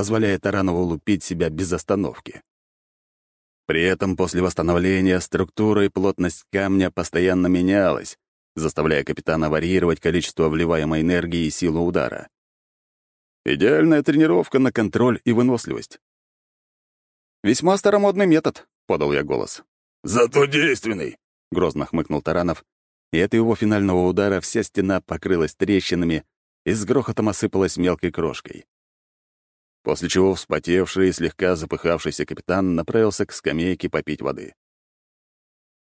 позволяя Таранову лупить себя без остановки. При этом после восстановления структура и плотность камня постоянно менялась, заставляя капитана варьировать количество вливаемой энергии и силу удара. Идеальная тренировка на контроль и выносливость. «Весьма старомодный метод», — подал я голос. «Зато действенный», — грозно хмыкнул Таранов, и от его финального удара вся стена покрылась трещинами и с грохотом осыпалась мелкой крошкой после чего вспотевший и слегка запыхавшийся капитан направился к скамейке попить воды.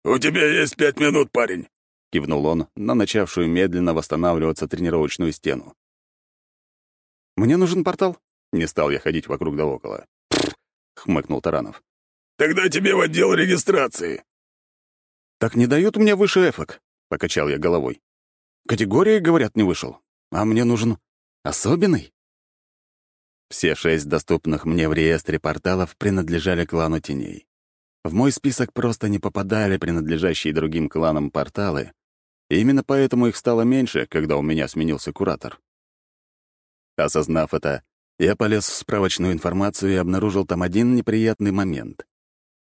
«У тебя есть пять минут, парень!» — кивнул он на начавшую медленно восстанавливаться тренировочную стену. «Мне нужен портал?» — не стал я ходить вокруг да около. хмыкнул Таранов. «Тогда тебе в отдел регистрации». «Так не дают мне выше эфок», — покачал я головой. «Категории, говорят, не вышел. А мне нужен особенный». Все шесть доступных мне в реестре порталов принадлежали клану теней. В мой список просто не попадали принадлежащие другим кланам порталы, и именно поэтому их стало меньше, когда у меня сменился куратор. Осознав это, я полез в справочную информацию и обнаружил там один неприятный момент.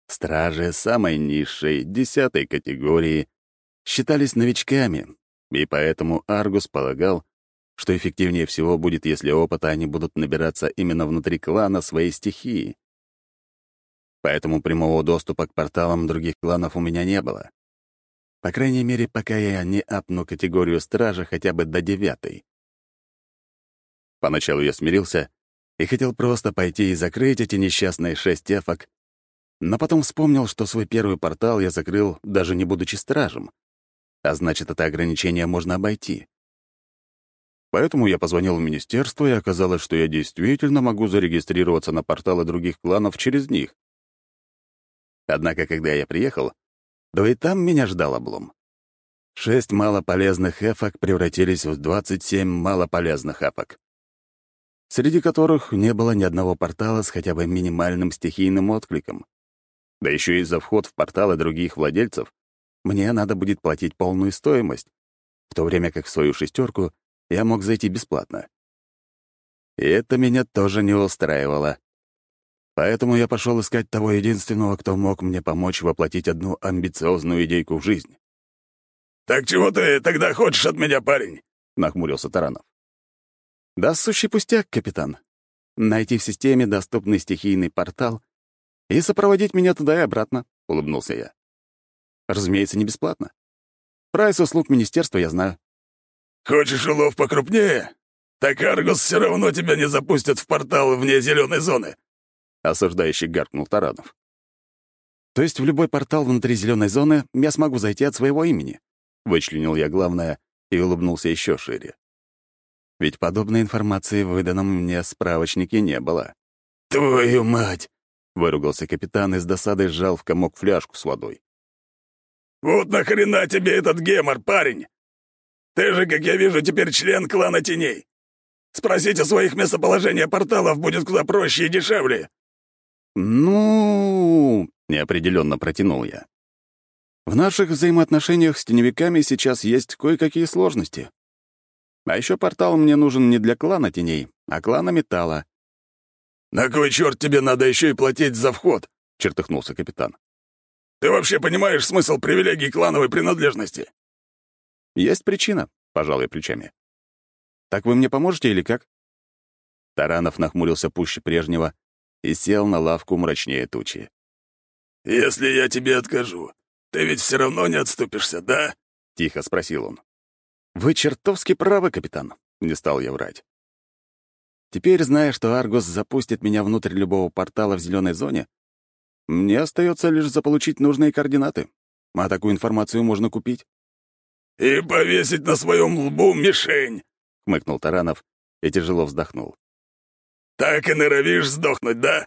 Стражи самой низшей, десятой категории, считались новичками, и поэтому Аргус полагал, что эффективнее всего будет, если опыта они будут набираться именно внутри клана своей стихии. Поэтому прямого доступа к порталам других кланов у меня не было. По крайней мере, пока я не апну категорию стража хотя бы до девятой. Поначалу я смирился и хотел просто пойти и закрыть эти несчастные шесть эфок, но потом вспомнил, что свой первый портал я закрыл, даже не будучи стражем. А значит, это ограничение можно обойти. Поэтому я позвонил в министерство, и оказалось, что я действительно могу зарегистрироваться на порталы других кланов через них. Однако, когда я приехал, да и там меня ждал облом. Шесть малополезных эфок превратились в 27 малополезных эфок, среди которых не было ни одного портала с хотя бы минимальным стихийным откликом. Да еще и за вход в порталы других владельцев мне надо будет платить полную стоимость, в то время как в свою шестерку я мог зайти бесплатно. И это меня тоже не устраивало. Поэтому я пошел искать того единственного, кто мог мне помочь воплотить одну амбициозную идейку в жизнь. «Так чего ты тогда хочешь от меня, парень?» — нахмурился Таранов. «Да сущий пустяк, капитан. Найти в системе доступный стихийный портал и сопроводить меня туда и обратно», — улыбнулся я. «Разумеется, не бесплатно. Прайс услуг министерства я знаю. Хочешь улов покрупнее? Так Аргус все равно тебя не запустит в портал вне зеленой зоны. Осуждающий гаркнул Таранов. То есть в любой портал внутри зеленой зоны я смогу зайти от своего имени? Вычленил я главное и улыбнулся еще шире. Ведь подобной информации в выданном мне справочнике не было. «Твою мать!» — выругался капитан и с досадой сжал в комок фляжку с водой. «Вот нахрена тебе этот гемор, парень? Ты же, как я вижу, теперь член клана теней. Спросить о своих местоположениях порталов будет куда проще и дешевле». «Ну...» — неопределенно протянул я. «В наших взаимоотношениях с теневиками сейчас есть кое-какие сложности. А еще портал мне нужен не для клана теней, а клана металла». «На кой черт тебе надо еще и платить за вход?» — чертыхнулся капитан. «Ты вообще понимаешь смысл привилегий клановой принадлежности?» «Есть причина», — пожал я плечами. «Так вы мне поможете или как?» Таранов нахмурился пуще прежнего и сел на лавку мрачнее тучи. «Если я тебе откажу, ты ведь все равно не отступишься, да?» — тихо спросил он. «Вы чертовски правы, капитан», — не стал я врать. «Теперь, зная, что Аргос запустит меня внутрь любого портала в зеленой зоне, мне остается лишь заполучить нужные координаты, а такую информацию можно купить. «И повесить на своем лбу мишень!» — хмыкнул Таранов и тяжело вздохнул. «Так и норовишь сдохнуть, да?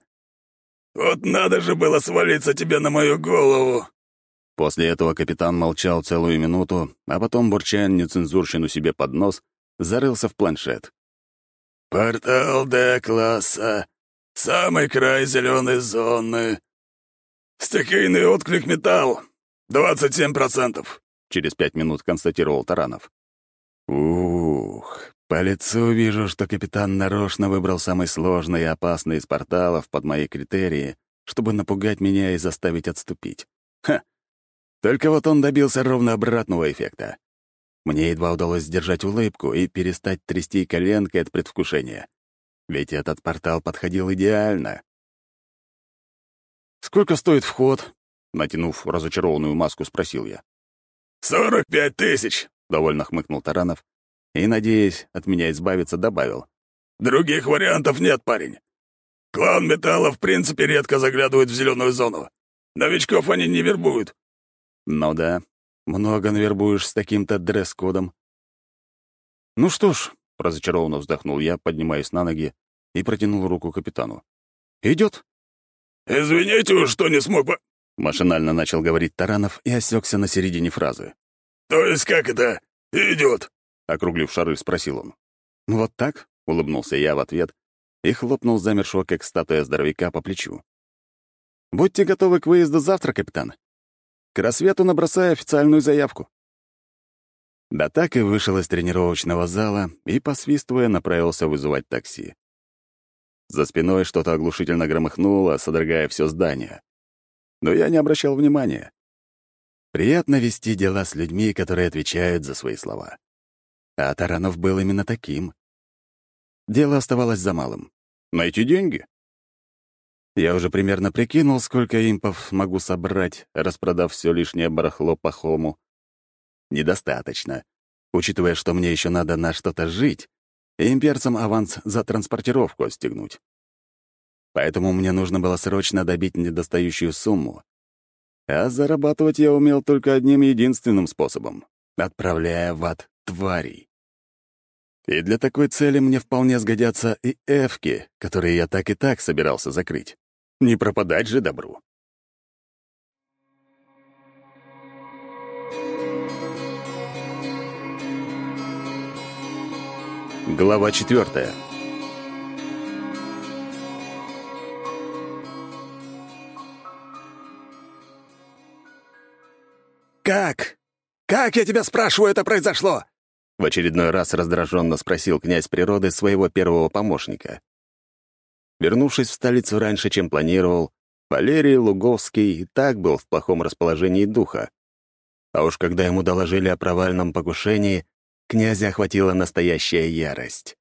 Вот надо же было свалиться тебе на мою голову!» После этого капитан молчал целую минуту, а потом, бурча нецензурщину себе под нос, зарылся в планшет. «Портал Д-класса. Самый край зеленой зоны. Стихийный отклик металл. 27%. — через пять минут констатировал Таранов. «Ух, По лицу вижу, что капитан нарочно выбрал самый сложный и опасный из порталов под мои критерии, чтобы напугать меня и заставить отступить. Ха! Только вот он добился ровно обратного эффекта. Мне едва удалось сдержать улыбку и перестать трясти коленкой от предвкушения. Ведь этот портал подходил идеально. «Сколько стоит вход?» — натянув разочарованную маску, спросил я. «Сорок пять тысяч!» — довольно хмыкнул Таранов и, надеясь от меня избавиться, добавил. «Других вариантов нет, парень. Клан Металла в принципе редко заглядывает в зеленую зону. Новичков они не вербуют». «Ну да, много навербуешь с таким-то дресс-кодом». «Ну что ж», — разочарованно вздохнул я, поднимаясь на ноги и протянул руку капитану. «Идет?» «Извините, что не смог бы...» Машинально начал говорить Таранов и осекся на середине фразы. «То есть как это идет?» Округлив шары, спросил он. «Вот так?» — улыбнулся я в ответ и хлопнул замершего, как статуя здоровяка, по плечу. «Будьте готовы к выезду завтра, капитан. К рассвету набросаю официальную заявку». Да так и вышел из тренировочного зала и, посвистывая, направился вызывать такси. За спиной что-то оглушительно громыхнуло, содрогая все здание. Но я не обращал внимания. Приятно вести дела с людьми, которые отвечают за свои слова. А Таранов был именно таким. Дело оставалось за малым. Найти деньги. Я уже примерно прикинул, сколько импов могу собрать, распродав все лишнее барахло по хому. Недостаточно, учитывая, что мне еще надо на что-то жить, и имперцам аванс за транспортировку отстегнуть. Поэтому мне нужно было срочно добить недостающую сумму. А зарабатывать я умел только одним единственным способом — отправляя в ад тварей. И для такой цели мне вполне сгодятся и эвки, которые я так и так собирался закрыть. Не пропадать же добру. Глава четвертая. «Как? Как, я тебя спрашиваю, это произошло?» В очередной раз раздраженно спросил князь природы своего первого помощника. Вернувшись в столицу раньше, чем планировал, Валерий Луговский и так был в плохом расположении духа. А уж когда ему доложили о провальном покушении, князя охватила настоящая ярость.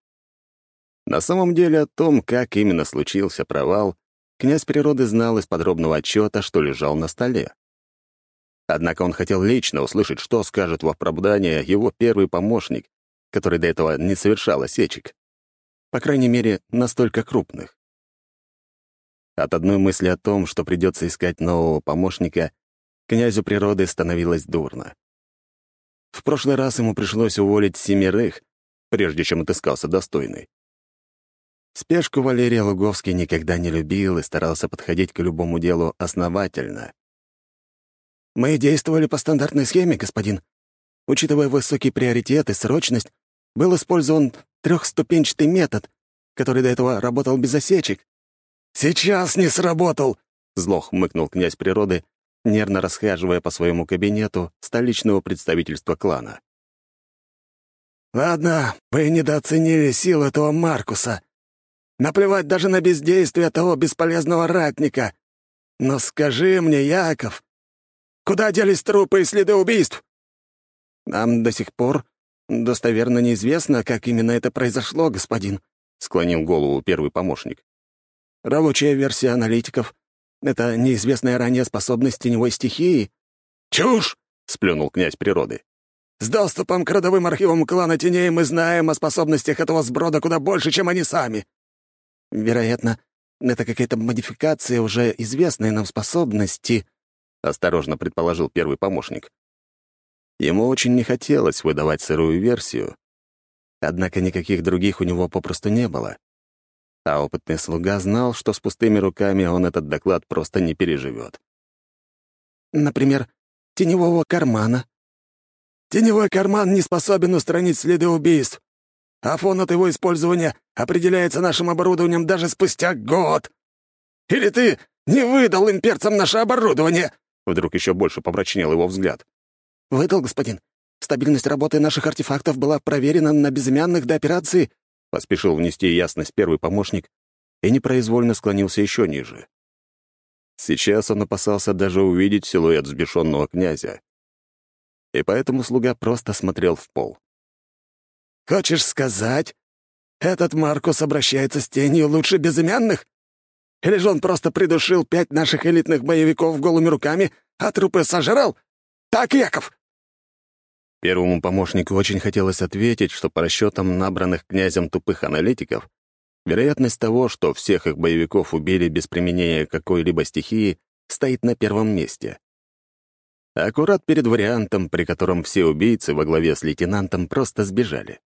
На самом деле о том, как именно случился провал, князь природы знал из подробного отчета, что лежал на столе. Однако он хотел лично услышать, что скажет в оправдание его первый помощник, который до этого не совершал осечек. По крайней мере, настолько крупных. От одной мысли о том, что придется искать нового помощника, князю природы становилось дурно. В прошлый раз ему пришлось уволить семерых, прежде чем отыскался достойный. Спешку Валерия Луговский никогда не любил и старался подходить к любому делу основательно. «Мы действовали по стандартной схеме, господин. Учитывая высокий приоритет и срочность, был использован трехступенчатый метод, который до этого работал без осечек». «Сейчас не сработал!» — зло хмыкнул князь природы нервно расхаживая по своему кабинету столичного представительства клана. «Ладно, вы недооценили силу этого Маркуса. Наплевать даже на бездействие того бесполезного ратника. Но скажи мне, Яков, куда делись трупы и следы убийств?» «Нам до сих пор достоверно неизвестно, как именно это произошло, господин», — склонил голову первый помощник. «Рабочая версия аналитиков — это неизвестная ранее способность теневой стихии?» «Чушь!» — сплюнул князь природы. «С доступом к родовым архивам клана теней мы знаем о способностях этого сброда куда больше, чем они сами». «Вероятно, это какая-то модификация уже известной нам способности», — осторожно предположил первый помощник. Ему очень не хотелось выдавать сырую версию, однако никаких других у него попросту не было а опытный слуга знал, что с пустыми руками он этот доклад просто не переживет. «Например, теневого кармана». «Теневой карман не способен устранить следы убийств, а фон от его использования определяется нашим оборудованием даже спустя год. Или ты не выдал имперцам наше оборудование?» Вдруг еще больше помрачнел его взгляд. «Выдал, господин. Стабильность работы наших артефактов была проверена на безымянных до операции», — поспешил внести ясность первый помощник и непроизвольно склонился еще ниже. Сейчас он опасался даже увидеть силуэт взбешенного князя. И поэтому слуга просто смотрел в пол. «Хочешь сказать, этот Маркус обращается с тенью лучше безымянных? Или же он просто придушил пять наших элитных боевиков голыми руками, а трупы сожрал? Так, Яков?» Первому помощнику очень хотелось ответить, что по расчетам набранных князем тупых аналитиков, вероятность того, что всех их боевиков убили без применения какой-либо стихии, стоит на первом месте. Аккурат перед вариантом, при котором все убийцы во главе с лейтенантом просто сбежали.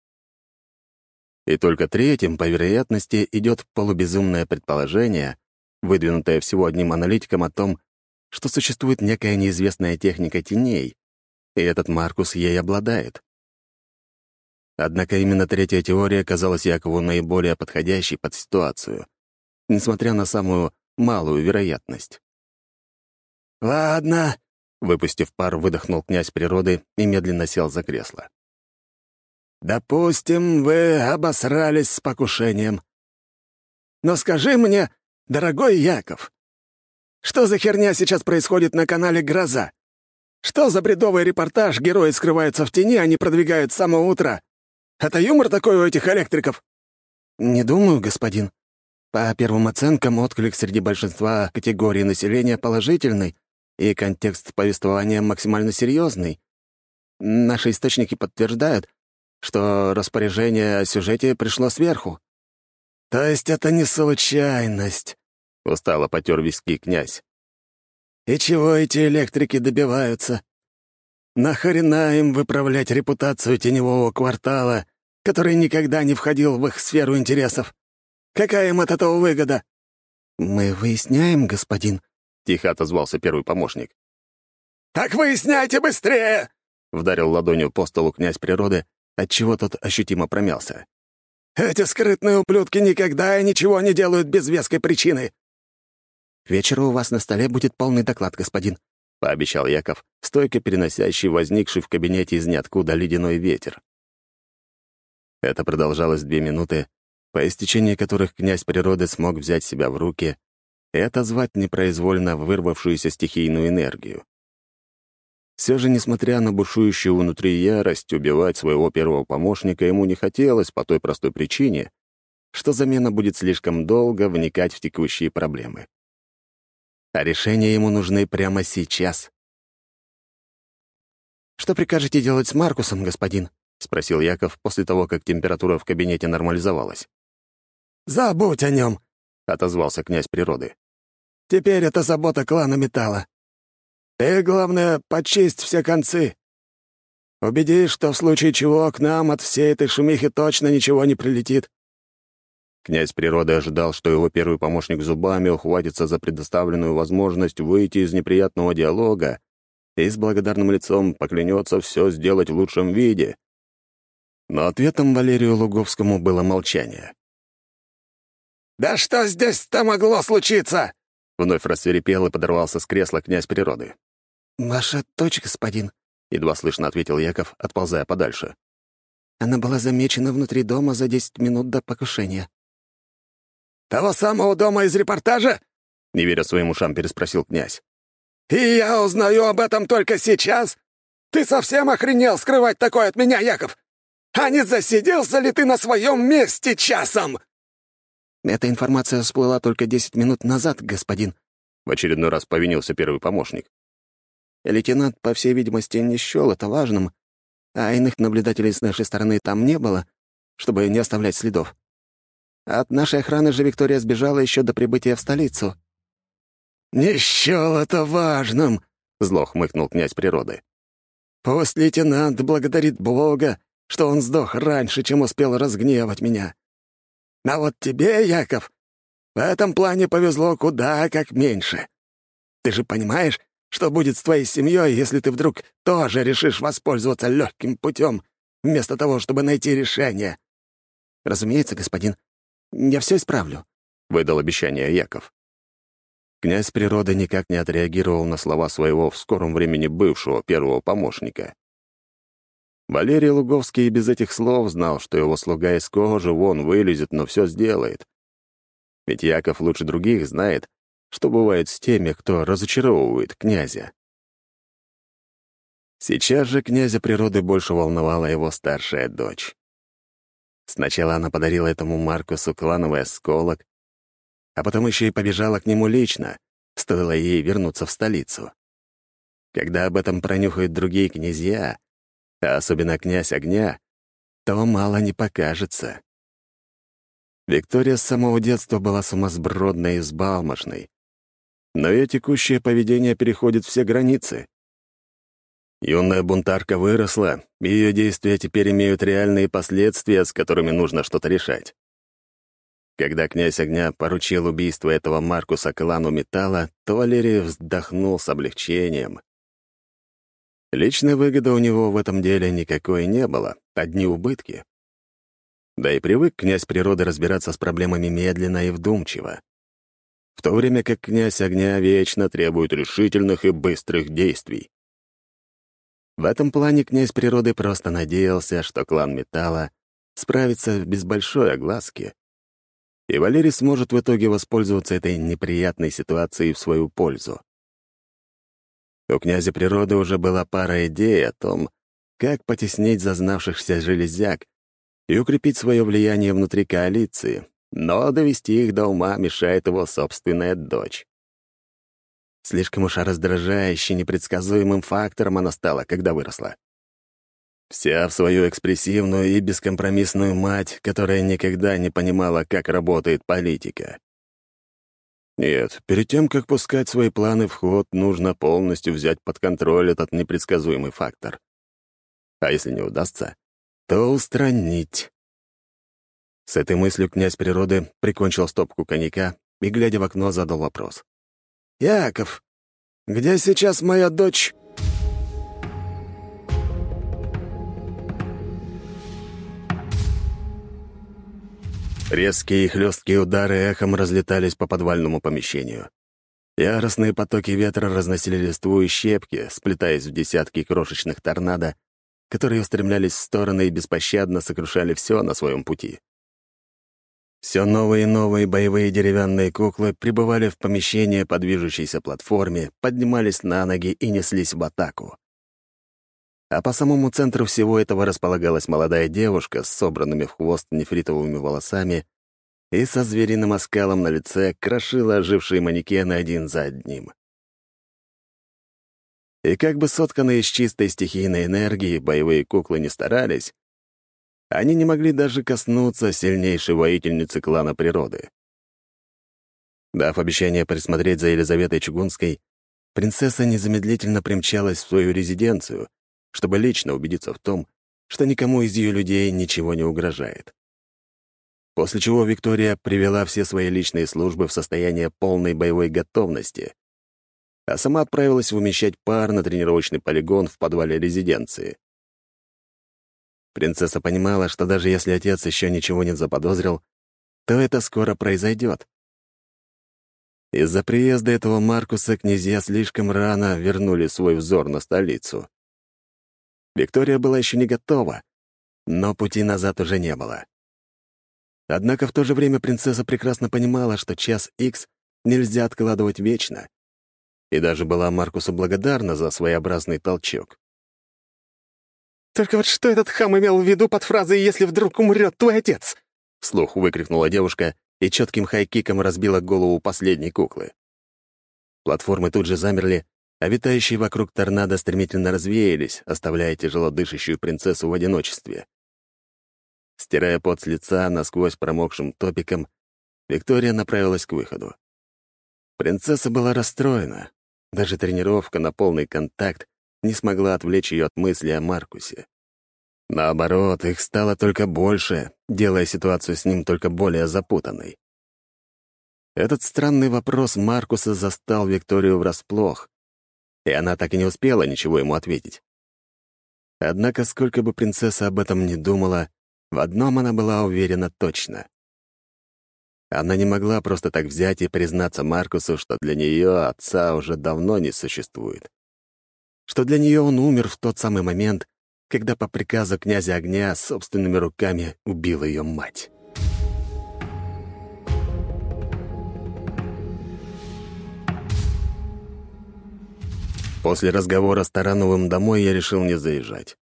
И только третьим, по вероятности, идет полубезумное предположение, выдвинутое всего одним аналитиком о том, что существует некая неизвестная техника теней, и этот Маркус ей обладает. Однако именно третья теория казалась Якову наиболее подходящей под ситуацию, несмотря на самую малую вероятность. «Ладно», — выпустив пар, выдохнул князь природы и медленно сел за кресло. «Допустим, вы обосрались с покушением. Но скажи мне, дорогой Яков, что за херня сейчас происходит на канале «Гроза»? Что за бредовый репортаж герои скрываются в тени, не продвигают с самого утра? Это юмор такой у этих электриков?» «Не думаю, господин. По первым оценкам, отклик среди большинства категорий населения положительный, и контекст повествования максимально серьезный. Наши источники подтверждают, что распоряжение о сюжете пришло сверху». «То есть это не случайность?» — устало потер виски князь. «И чего эти электрики добиваются? Нахрена им выправлять репутацию теневого квартала, который никогда не входил в их сферу интересов? Какая им от этого выгода?» «Мы выясняем, господин», — тихо отозвался первый помощник. «Так выясняйте быстрее!» — вдарил ладонью по столу князь природы, отчего тот ощутимо промялся. «Эти скрытные ублюдки никогда и ничего не делают без веской причины. вечеру у вас на столе будет полный доклад, господин», — пообещал Яков, стойко переносящий возникший в кабинете из ниоткуда ледяной ветер. Это продолжалось две минуты, по истечении которых князь природы смог взять себя в руки и отозвать непроизвольно вырвавшуюся стихийную энергию. Все же, несмотря на бушующую внутри ярость, убивать своего первого помощника ему не хотелось по той простой причине, что замена будет слишком долго вникать в текущие проблемы. А решения ему нужны прямо сейчас. «Что прикажете делать с Маркусом, господин?» — спросил Яков после того, как температура в кабинете нормализовалась. «Забудь о нем», — отозвался князь природы. «Теперь это забота клана Металла. Ты, главное, почисть все концы. Убедись, что в случае чего к нам от всей этой шумихи точно ничего не прилетит». Князь природы ожидал, что его первый помощник зубами ухватится за предоставленную возможность выйти из неприятного диалога и с благодарным лицом поклянется все сделать в лучшем виде. Но ответом Валерию Луговскому было молчание. «Да что здесь-то могло случиться?» Вновь рассверепел и подорвался с кресла князь природы. «Ваша дочь, господин», — едва слышно ответил Яков, отползая подальше. «Она была замечена внутри дома за десять минут до покушения». «Того самого дома из репортажа?» — не веря своим ушам, переспросил князь. «И я узнаю об этом только сейчас? Ты совсем охренел скрывать такое от меня, Яков? А не засиделся ли ты на своем месте часом?» «Эта информация всплыла только десять минут назад, господин», — в очередной раз повинился первый помощник. Лейтенант, по всей видимости, не счел это важным, а иных наблюдателей с нашей стороны там не было, чтобы не оставлять следов. От нашей охраны же Виктория сбежала еще до прибытия в столицу. «Не счел это важным», — зло хмыкнул князь природы. «Пусть лейтенант благодарит Бога, что он сдох раньше, чем успел разгневать меня. А вот тебе, Яков, в этом плане повезло куда как меньше. Ты же понимаешь, что будет с твоей семьей, если ты вдруг тоже решишь воспользоваться легким путем, вместо того, чтобы найти решение?» «Разумеется, господин. Я все исправлю», — выдал обещание Яков. Князь природы никак не отреагировал на слова своего в скором времени бывшего первого помощника. Валерий Луговский и без этих слов знал, что его слуга из кожи вон вылезет, но все сделает. Ведь Яков лучше других знает, что бывает с теми, кто разочаровывает князя. Сейчас же князя природы больше волновала его старшая дочь. Сначала она подарила этому Маркусу клановый осколок, а потом еще и побежала к нему лично, стоило ей вернуться в столицу. Когда об этом пронюхают другие князья, а особенно князь огня, то мало не покажется. Виктория с самого детства была сумасбродной и взбалмошной, но ее текущее поведение переходит все границы. Юная бунтарка выросла, и ее действия теперь имеют реальные последствия, с которыми нужно что-то решать. Когда князь огня поручил убийство этого Маркуса клану металла, то Валерий вздохнул с облегчением. Личной выгоды у него в этом деле никакой не было, одни убытки. Да и привык князь природы разбираться с проблемами медленно и вдумчиво в то время как князь огня вечно требует решительных и быстрых действий. В этом плане князь природы просто надеялся, что клан металла справится без большой огласки, и Валерий сможет в итоге воспользоваться этой неприятной ситуацией в свою пользу. У князя природы уже была пара идей о том, как потеснить зазнавшихся железяк и укрепить свое влияние внутри коалиции, но довести их до ума мешает его собственная дочь. Слишком уж раздражающе непредсказуемым фактором она стала, когда выросла. Вся в свою экспрессивную и бескомпромиссную мать, которая никогда не понимала, как работает политика. Нет, перед тем, как пускать свои планы в ход, нужно полностью взять под контроль этот непредсказуемый фактор. А если не удастся, то устранить. С этой мыслью князь природы прикончил стопку коньяка и, глядя в окно, задал вопрос. «Яков, где сейчас моя дочь?» Резкие и хлесткие удары эхом разлетались по подвальному помещению. Яростные потоки ветра разносили листву и щепки, сплетаясь в десятки крошечных торнадо, которые устремлялись в стороны и беспощадно сокрушали все на своем пути. Все новые и новые боевые деревянные куклы прибывали в помещение по движущейся платформе, поднимались на ноги и неслись в атаку. А по самому центру всего этого располагалась молодая девушка с собранными в хвост нефритовыми волосами и со звериным оскалом на лице крошила ожившие манекены один за одним. И как бы сотканные из чистой стихийной энергии боевые куклы не старались, они не могли даже коснуться сильнейшей воительницы клана природы. Дав обещание присмотреть за Елизаветой Чугунской, принцесса незамедлительно примчалась в свою резиденцию, чтобы лично убедиться в том, что никому из ее людей ничего не угрожает. После чего Виктория привела все свои личные службы в состояние полной боевой готовности, а сама отправилась умещать пар на тренировочный полигон в подвале резиденции. Принцесса понимала, что даже если отец еще ничего не заподозрил, то это скоро произойдет. Из-за приезда этого Маркуса князья слишком рано вернули свой взор на столицу. Виктория была еще не готова, но пути назад уже не было. Однако в то же время принцесса прекрасно понимала, что час Х нельзя откладывать вечно, и даже была Маркусу благодарна за своеобразный толчок. «Только вот что этот хам имел в виду под фразой «если вдруг умрет твой отец»?» Вслух выкрикнула девушка и четким хайкиком разбила голову последней куклы. Платформы тут же замерли, а витающие вокруг торнадо стремительно развеялись, оставляя тяжело дышащую принцессу в одиночестве. Стирая пот с лица насквозь промокшим топиком, Виктория направилась к выходу. Принцесса была расстроена. Даже тренировка на полный контакт не смогла отвлечь ее от мысли о Маркусе. Наоборот, их стало только больше, делая ситуацию с ним только более запутанной. Этот странный вопрос Маркуса застал Викторию врасплох, и она так и не успела ничего ему ответить. Однако, сколько бы принцесса об этом ни думала, в одном она была уверена точно. Она не могла просто так взять и признаться Маркусу, что для нее отца уже давно не существует что для нее он умер в тот самый момент, когда по приказу князя огня собственными руками убила ее мать. После разговора с Тарановым домой я решил не заезжать.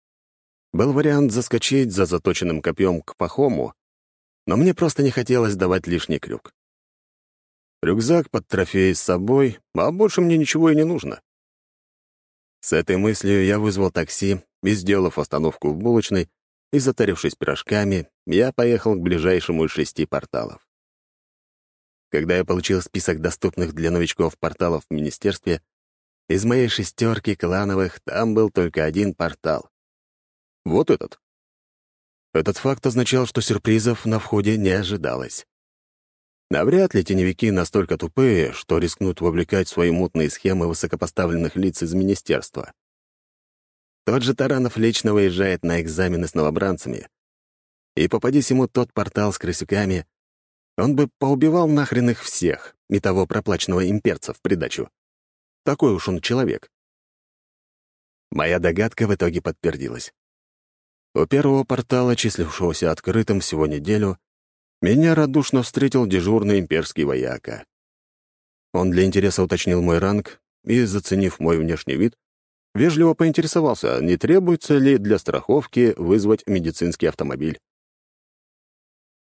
Был вариант заскочить за заточенным копьем к Пахому, но мне просто не хотелось давать лишний крюк. Рюкзак под трофей с собой, а больше мне ничего и не нужно. С этой мыслью я вызвал такси и, сделав остановку в булочной и затарившись пирожками, я поехал к ближайшему из шести порталов. Когда я получил список доступных для новичков порталов в министерстве, из моей шестерки клановых там был только один портал. Вот этот. Этот факт означал, что сюрпризов на входе не ожидалось. Навряд ли теневики настолько тупые, что рискнут вовлекать свои мутные схемы высокопоставленных лиц из министерства. Тот же Таранов лично выезжает на экзамены с новобранцами. И попадись ему тот портал с крысюками, он бы поубивал нахрен их всех, и того проплаченного имперца в придачу. Такой уж он человек. Моя догадка в итоге подтвердилась. У первого портала, числившегося открытым всего неделю, меня радушно встретил дежурный имперский вояка. Он для интереса уточнил мой ранг и, заценив мой внешний вид, вежливо поинтересовался, не требуется ли для страховки вызвать медицинский автомобиль.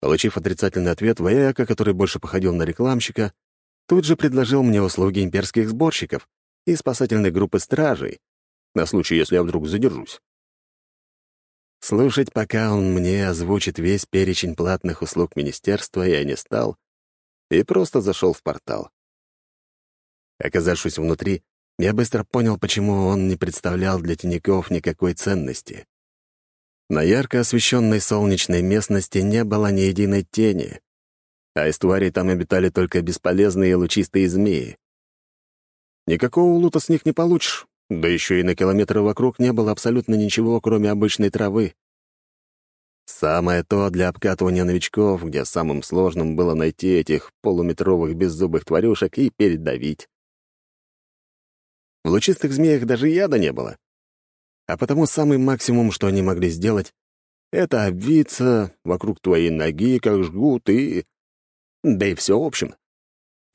Получив отрицательный ответ, вояка, который больше походил на рекламщика, тут же предложил мне услуги имперских сборщиков и спасательной группы стражей, на случай, если я вдруг задержусь. Слушать, пока он мне озвучит весь перечень платных услуг министерства, я не стал и просто зашел в портал. Оказавшись внутри, я быстро понял, почему он не представлял для теняков никакой ценности. На ярко освещенной солнечной местности не было ни единой тени, а из тварей там обитали только бесполезные лучистые змеи. Никакого лута с них не получишь, да еще и на километры вокруг не было абсолютно ничего, кроме обычной травы. Самое то для обкатывания новичков, где самым сложным было найти этих полуметровых беззубых тварюшек и передавить. В лучистых змеях даже яда не было. А потому самый максимум, что они могли сделать, это обвиться вокруг твоей ноги, как жгут, и да и все в общем.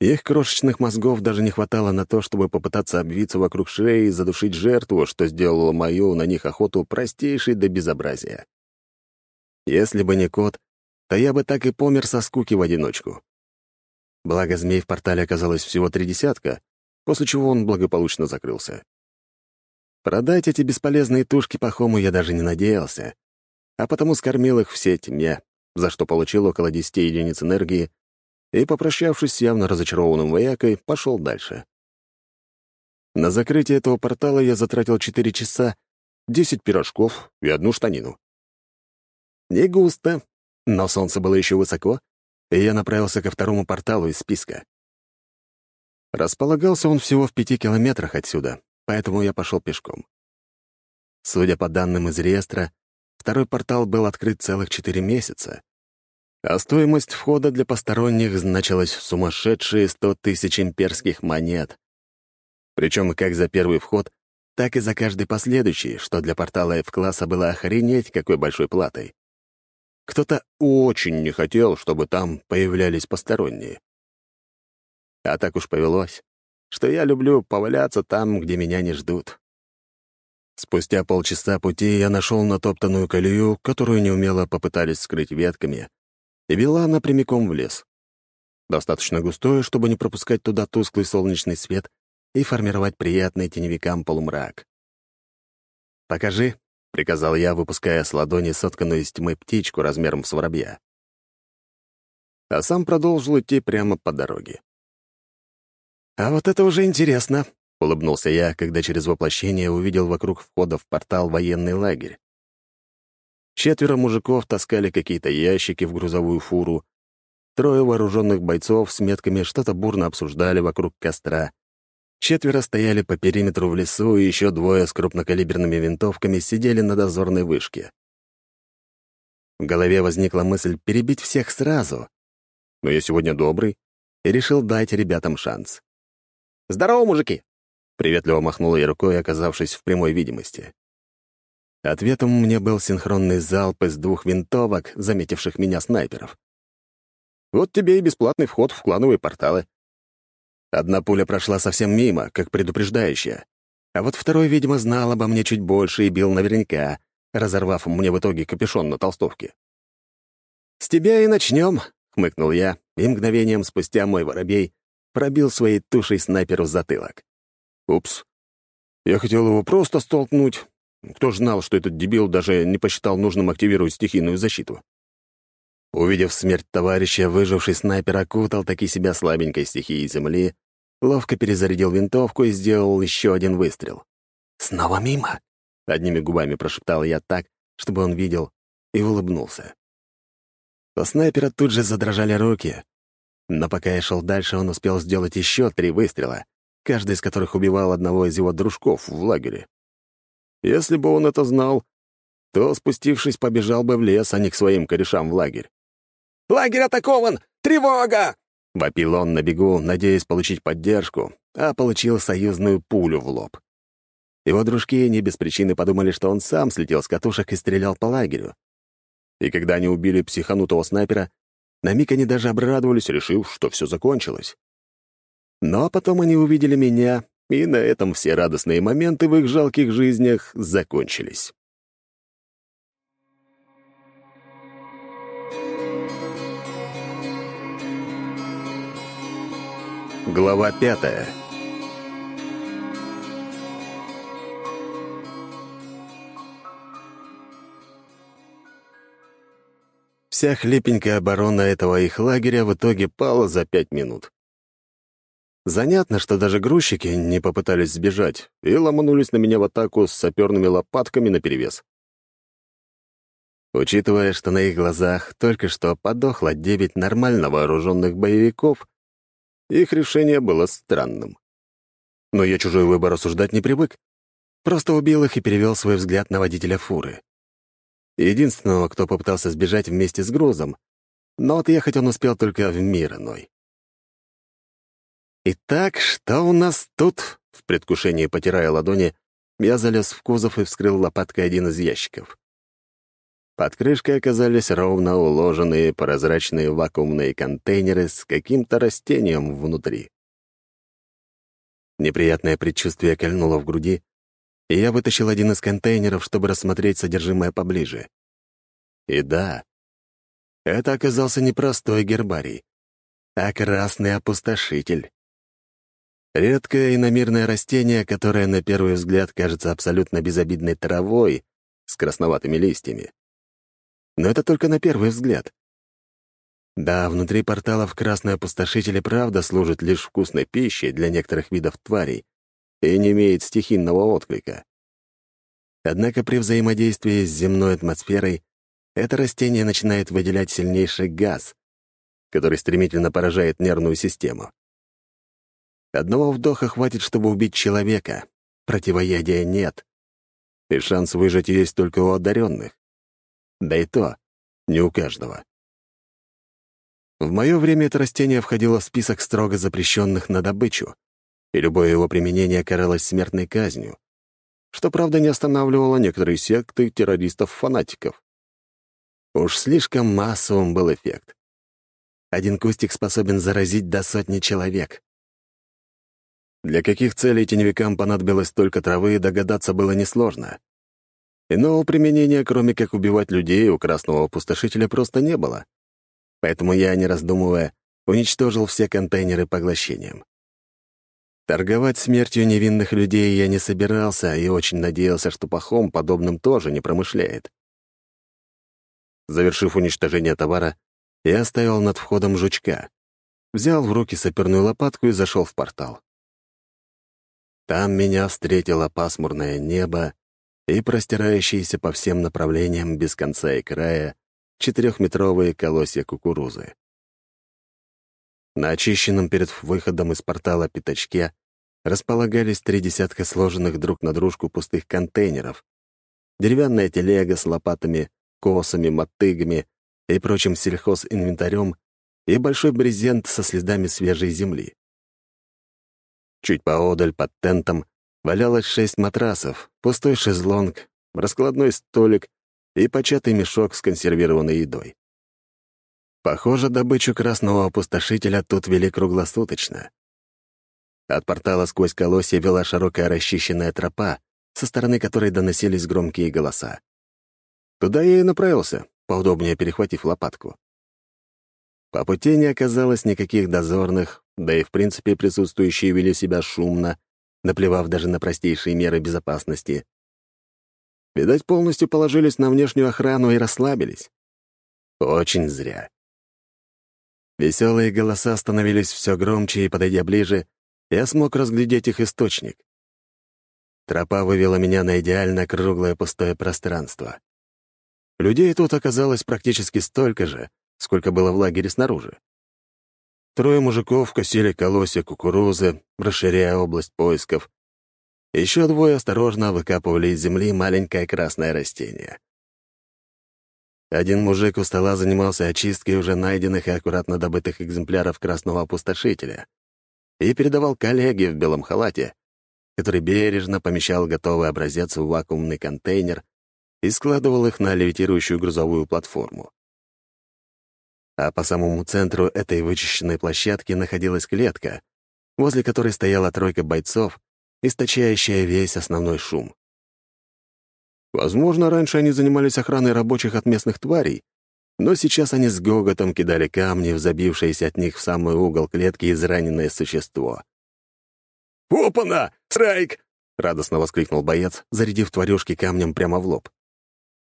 Их крошечных мозгов даже не хватало на то, чтобы попытаться обвиться вокруг шеи и задушить жертву, что сделало мою на них охоту простейшей до безобразия. Если бы не кот, то я бы так и помер со скуки в одиночку. Благо, змей в портале оказалось всего три десятка, после чего он благополучно закрылся. Продать эти бесполезные тушки Пахому я даже не надеялся, а потому скормил их все тьме, за что получил около 10 единиц энергии и, попрощавшись с явно разочарованным воякой, пошел дальше. На закрытие этого портала я затратил 4 часа, 10 пирожков и одну штанину. Не густо, но солнце было еще высоко, и я направился ко второму порталу из списка. Располагался он всего в пяти километрах отсюда, поэтому я пошел пешком. Судя по данным из реестра, второй портал был открыт целых четыре месяца, а стоимость входа для посторонних значилась в сумасшедшие сто тысяч имперских монет. Причем как за первый вход, так и за каждый последующий, что для портала F-класса было охренеть какой большой платой. Кто-то очень не хотел, чтобы там появлялись посторонние. А так уж повелось, что я люблю поваляться там, где меня не ждут. Спустя полчаса пути я нашел натоптанную колею, которую неумело попытались скрыть ветками, и вела она в лес. Достаточно густой, чтобы не пропускать туда тусклый солнечный свет и формировать приятный теневикам полумрак. «Покажи», — приказал я, выпуская с ладони сотканную из тьмы птичку размером с воробья. А сам продолжил идти прямо по дороге. «А вот это уже интересно», — улыбнулся я, когда через воплощение увидел вокруг входа в портал военный лагерь. Четверо мужиков таскали какие-то ящики в грузовую фуру. Трое вооруженных бойцов с метками что-то бурно обсуждали вокруг костра. Четверо стояли по периметру в лесу, и еще двое с крупнокалиберными винтовками сидели на дозорной вышке. В голове возникла мысль перебить всех сразу. Но я сегодня добрый и решил дать ребятам шанс. «Здорово, мужики!» — приветливо махнула я рукой, оказавшись в прямой видимости. Ответом мне был синхронный залп из двух винтовок, заметивших меня снайперов. Вот тебе и бесплатный вход в клановые порталы. Одна пуля прошла совсем мимо, как предупреждающая. А вот второй, видимо, знал обо мне чуть больше и бил наверняка, разорвав мне в итоге капюшон на толстовке. «С тебя и начнем», — хмыкнул я, и мгновением спустя мой воробей пробил своей тушей снайперу затылок. «Упс. Я хотел его просто столкнуть. Кто ж знал, что этот дебил даже не посчитал нужным активировать стихийную защиту?» Увидев смерть товарища, выживший снайпер окутал таки себя слабенькой стихией земли, ловко перезарядил винтовку и сделал еще один выстрел. «Снова мимо?» — одними губами прошептал я так, чтобы он видел, и улыбнулся. У снайпера тут же задрожали руки, но пока я шел дальше, он успел сделать еще три выстрела, каждый из которых убивал одного из его дружков в лагере. Если бы он это знал, то, спустившись, побежал бы в лес, а не к своим корешам в лагерь. «Лагерь атакован! Тревога!» — вопил он на бегу, надеясь получить поддержку, а получил союзную пулю в лоб. Его дружки не без причины подумали, что он сам слетел с катушек и стрелял по лагерю. И когда они убили психанутого снайпера, на миг они даже обрадовались, решив, что все закончилось. Но потом они увидели меня, и на этом все радостные моменты в их жалких жизнях закончились. Глава пятая Вся хлепенькая оборона этого их лагеря в итоге пала за пять минут. Занятно, что даже грузчики не попытались сбежать и ломанулись на меня в атаку с саперными лопатками наперевес. Учитывая, что на их глазах только что подохло девять нормально вооруженных боевиков, их решение было странным. Но я чужой выбор осуждать не привык. Просто убил их и перевел свой взгляд на водителя фуры единственного, кто попытался сбежать вместе с грузом, но отъехать он успел только в мир иной. «Итак, что у нас тут?» В предвкушении потирая ладони, я залез в кузов и вскрыл лопаткой один из ящиков. Под крышкой оказались ровно уложенные прозрачные вакуумные контейнеры с каким-то растением внутри. Неприятное предчувствие кольнуло в груди, и я вытащил один из контейнеров, чтобы рассмотреть содержимое поближе. И да, это оказался не простой гербарий, а красный опустошитель. Редкое иномирное растение, которое на первый взгляд кажется абсолютно безобидной травой с красноватыми листьями. Но это только на первый взгляд. Да, внутри порталов красный опустошитель и правда служит лишь вкусной пищей для некоторых видов тварей, и не имеет стихийного отклика. Однако при взаимодействии с земной атмосферой это растение начинает выделять сильнейший газ, который стремительно поражает нервную систему. Одного вдоха хватит, чтобы убить человека. Противоядия нет. И шанс выжить есть только у одаренных. Да и то, не у каждого. В мое время это растение входило в список строго запрещенных на добычу, и любое его применение каралось смертной казнью, что, правда, не останавливало некоторые секты террористов-фанатиков. Уж слишком массовым был эффект. Один кустик способен заразить до сотни человек. Для каких целей теневикам понадобилось столько травы, догадаться было несложно. Иного применения, кроме как убивать людей, у красного опустошителя просто не было. Поэтому я, не раздумывая, уничтожил все контейнеры поглощением. Торговать смертью невинных людей я не собирался и очень надеялся, что Пахом подобным тоже не промышляет. Завершив уничтожение товара, я оставил над входом жучка, взял в руки саперную лопатку и зашел в портал. Там меня встретило пасмурное небо и простирающиеся по всем направлениям без конца и края четырехметровые колосья кукурузы. На очищенном перед выходом из портала пятачке располагались три десятка сложенных друг на дружку пустых контейнеров, деревянная телега с лопатами, косами, мотыгами и прочим сельхозинвентарем и большой брезент со следами свежей земли. Чуть поодаль под тентом валялось шесть матрасов, пустой шезлонг, раскладной столик и початый мешок с консервированной едой. Похоже, добычу красного опустошителя тут вели круглосуточно. От портала сквозь колосья вела широкая расчищенная тропа, со стороны которой доносились громкие голоса. Туда я и направился, поудобнее перехватив лопатку. По пути не оказалось никаких дозорных, да и в принципе присутствующие вели себя шумно, наплевав даже на простейшие меры безопасности. Видать, полностью положились на внешнюю охрану и расслабились. Очень зря. Веселые голоса становились все громче, и, подойдя ближе, я смог разглядеть их источник. Тропа вывела меня на идеально круглое пустое пространство. Людей тут оказалось практически столько же, сколько было в лагере снаружи. Трое мужиков косили колосья кукурузы, расширяя область поисков. Еще двое осторожно выкапывали из земли маленькое красное растение. Один мужик у стола занимался очисткой уже найденных и аккуратно добытых экземпляров красного опустошителя и передавал коллеге в белом халате, который бережно помещал готовый образец в вакуумный контейнер и складывал их на левитирующую грузовую платформу а по самому центру этой вычищенной площадки находилась клетка, возле которой стояла тройка бойцов, источающая весь основной шум. Возможно, раньше они занимались охраной рабочих от местных тварей, но сейчас они с гоготом кидали камни в забившееся от них в самый угол клетки израненное существо. «Опа-на! Страйк!» — радостно воскликнул боец, зарядив тварюшки камнем прямо в лоб.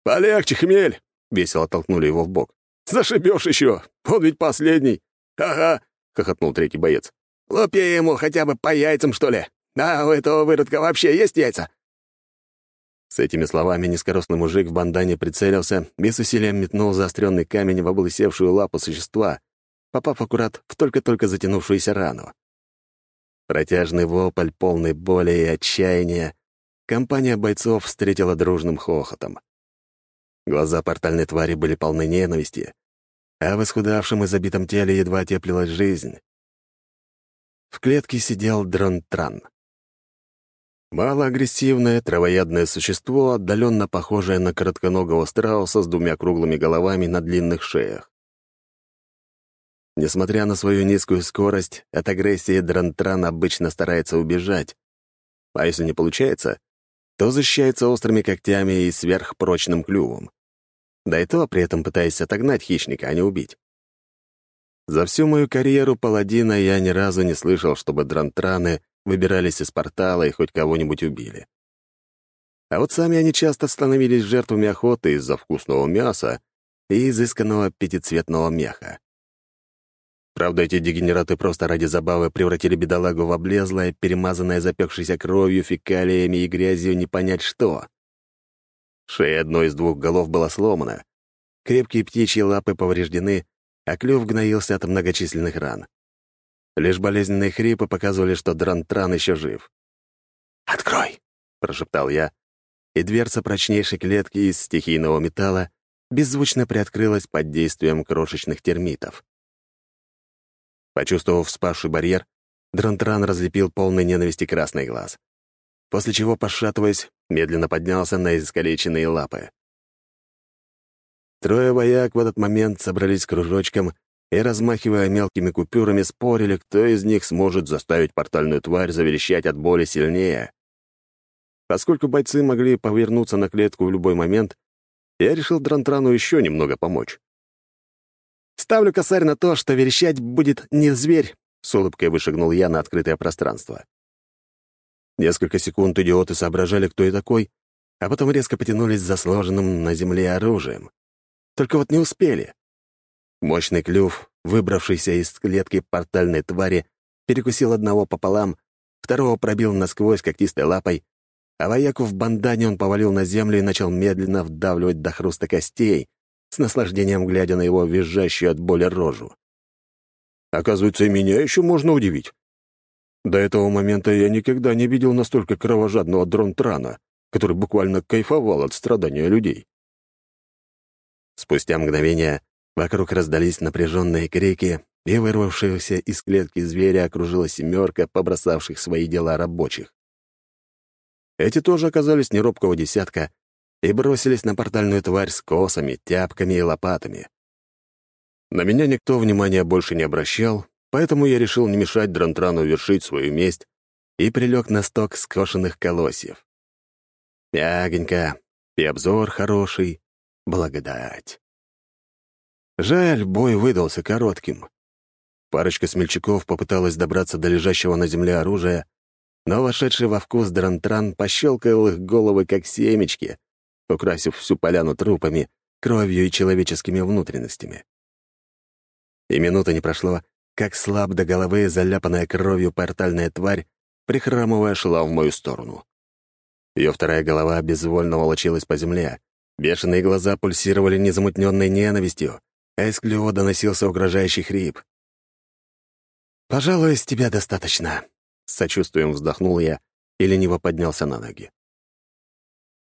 «Полегче, хмель!» — весело толкнули его в бок. Зашибешь еще! Он ведь последний!» «Ага!» — хохотнул третий боец. «Лупи ему хотя бы по яйцам, что ли! А у этого выродка вообще есть яйца?» С этими словами низкорослый мужик в бандане прицелился и с усилием метнул заостренный камень в облысевшую лапу существа, попав аккурат в только-только затянувшуюся рану. Протяжный вопль, полный боли и отчаяния, компания бойцов встретила дружным хохотом. Глаза портальной твари были полны ненависти, а в исхудавшем и забитом теле едва теплилась жизнь. В клетке сидел Дронтран. Малоагрессивное травоядное существо, отдаленно похожее на коротконогого страуса с двумя круглыми головами на длинных шеях. Несмотря на свою низкую скорость, от агрессии Дронтран обычно старается убежать. А если не получается, то защищается острыми когтями и сверхпрочным клювом. Да и то при этом пытаясь отогнать хищника, а не убить. За всю мою карьеру паладина я ни разу не слышал, чтобы дрантраны выбирались из портала и хоть кого-нибудь убили. А вот сами они часто становились жертвами охоты из-за вкусного мяса и изысканного пятицветного меха. Правда, эти дегенераты просто ради забавы превратили бедолагу в облезлое, перемазанное запекшейся кровью, фекалиями и грязью не понять что. Шея одной из двух голов была сломана, крепкие птичьи лапы повреждены, а клюв гноился от многочисленных ран. Лишь болезненные хрипы показывали, что Дрантран еще жив. «Открой!» — прошептал я, и дверца прочнейшей клетки из стихийного металла беззвучно приоткрылась под действием крошечных термитов. Почувствовав спавший барьер, Дронтран разлепил полный ненависти красный глаз. После чего, пошатываясь, медленно поднялся на искалеченные лапы. Трое вояк в этот момент собрались кружочком и, размахивая мелкими купюрами, спорили, кто из них сможет заставить портальную тварь заверещать от боли сильнее. Поскольку бойцы могли повернуться на клетку в любой момент, я решил Дронтрану еще немного помочь. «Ставлю косарь на то, что верещать будет не зверь», — с улыбкой вышагнул я на открытое пространство. Несколько секунд идиоты соображали, кто я такой, а потом резко потянулись за сложенным на земле оружием. Только вот не успели. Мощный клюв, выбравшийся из клетки портальной твари, перекусил одного пополам, второго пробил насквозь когтистой лапой, а вояку в бандане он повалил на землю и начал медленно вдавливать до хруста костей, с наслаждением глядя на его визжащую от боли рожу. Оказывается, и меня еще можно удивить. До этого момента я никогда не видел настолько кровожадного дронтрана, который буквально кайфовал от страдания людей. Спустя мгновение вокруг раздались напряженные крики, и вырвавшегося из клетки зверя окружила семерка побросавших свои дела рабочих. Эти тоже оказались неробкого десятка и бросились на портальную тварь с косами, тяпками и лопатами. На меня никто внимания больше не обращал, поэтому я решил не мешать Дрантрану вершить свою месть и прилег на сток скошенных колосьев. Мягенько, и обзор хороший, благодать. Жаль, бой выдался коротким. Парочка смельчаков попыталась добраться до лежащего на земле оружия, но вошедший во вкус Дрантран пощелкал их головы, как семечки, украсив всю поляну трупами, кровью и человеческими внутренностями. И минута не прошло, как слаб до головы, заляпанная кровью портальная тварь, прихрамывая, шла в мою сторону. Ее вторая голова безвольно волочилась по земле, бешеные глаза пульсировали незамутненной ненавистью, а из клюва доносился угрожающий хрип. «Пожалуй, с тебя достаточно», — с сочувствием вздохнул я и лениво поднялся на ноги.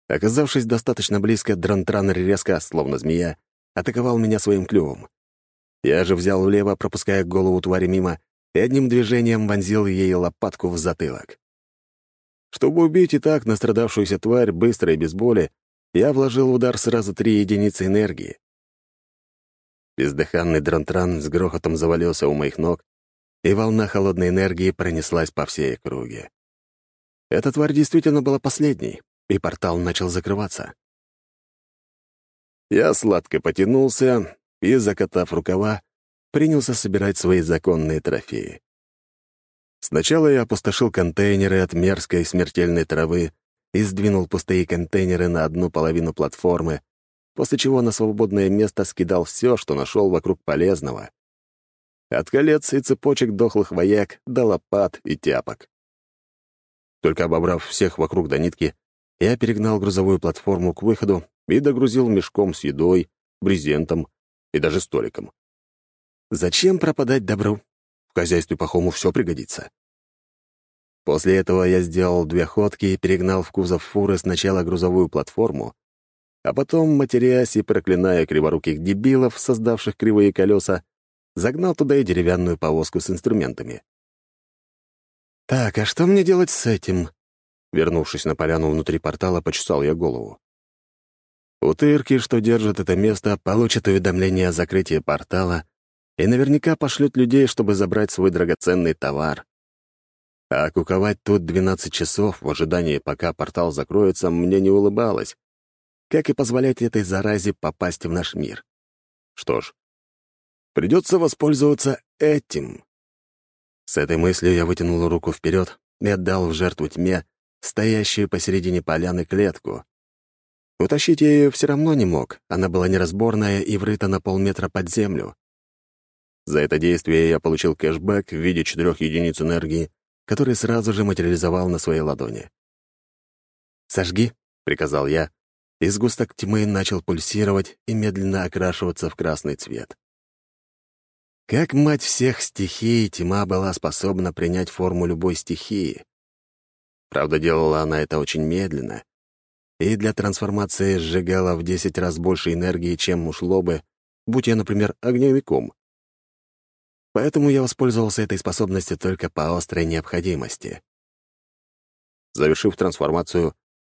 Оказавшись достаточно близко, Дрантран резко, словно змея, атаковал меня своим клювом. Я же взял влево, пропуская голову твари мимо, и одним движением вонзил ей лопатку в затылок. Чтобы убить и так настрадавшуюся тварь быстро и без боли, я вложил в удар сразу три единицы энергии. Бездыханный Дрантран с грохотом завалился у моих ног, и волна холодной энергии пронеслась по всей округе. Эта тварь действительно была последней, и портал начал закрываться. Я сладко потянулся и, закатав рукава, принялся собирать свои законные трофеи. Сначала я опустошил контейнеры от мерзкой смертельной травы и сдвинул пустые контейнеры на одну половину платформы, после чего на свободное место скидал все, что нашел вокруг полезного. От колец и цепочек дохлых вояк до лопат и тяпок. Только обобрав всех вокруг до нитки, я перегнал грузовую платформу к выходу и догрузил мешком с едой, брезентом и даже столиком. Зачем пропадать добру? В хозяйстве Пахому все пригодится. После этого я сделал две ходки и перегнал в кузов фуры сначала грузовую платформу, а потом, матерясь и проклиная криворуких дебилов, создавших кривые колеса, загнал туда и деревянную повозку с инструментами. «Так, а что мне делать с этим?» Вернувшись на поляну внутри портала, почесал я голову. Утырки, что держат это место, получат уведомление о закрытии портала и наверняка пошлют людей, чтобы забрать свой драгоценный товар. А куковать тут 12 часов в ожидании, пока портал закроется, мне не улыбалось, как и позволять этой заразе попасть в наш мир. Что ж, придется воспользоваться этим. С этой мыслью я вытянул руку вперед и отдал в жертву тьме стоящую посередине поляны клетку. Утащить я ее все равно не мог, она была неразборная и врыта на полметра под землю. За это действие я получил кэшбэк в виде четырех единиц энергии, который сразу же материализовал на своей ладони. «Сожги», — приказал я, и сгусток тьмы начал пульсировать и медленно окрашиваться в красный цвет. Как мать всех стихий, тьма была способна принять форму любой стихии. Правда, делала она это очень медленно, и для трансформации сжигала в 10 раз больше энергии, чем ушло бы, будь я, например, огневиком. Поэтому я воспользовался этой способностью только по острой необходимости. Завершив трансформацию,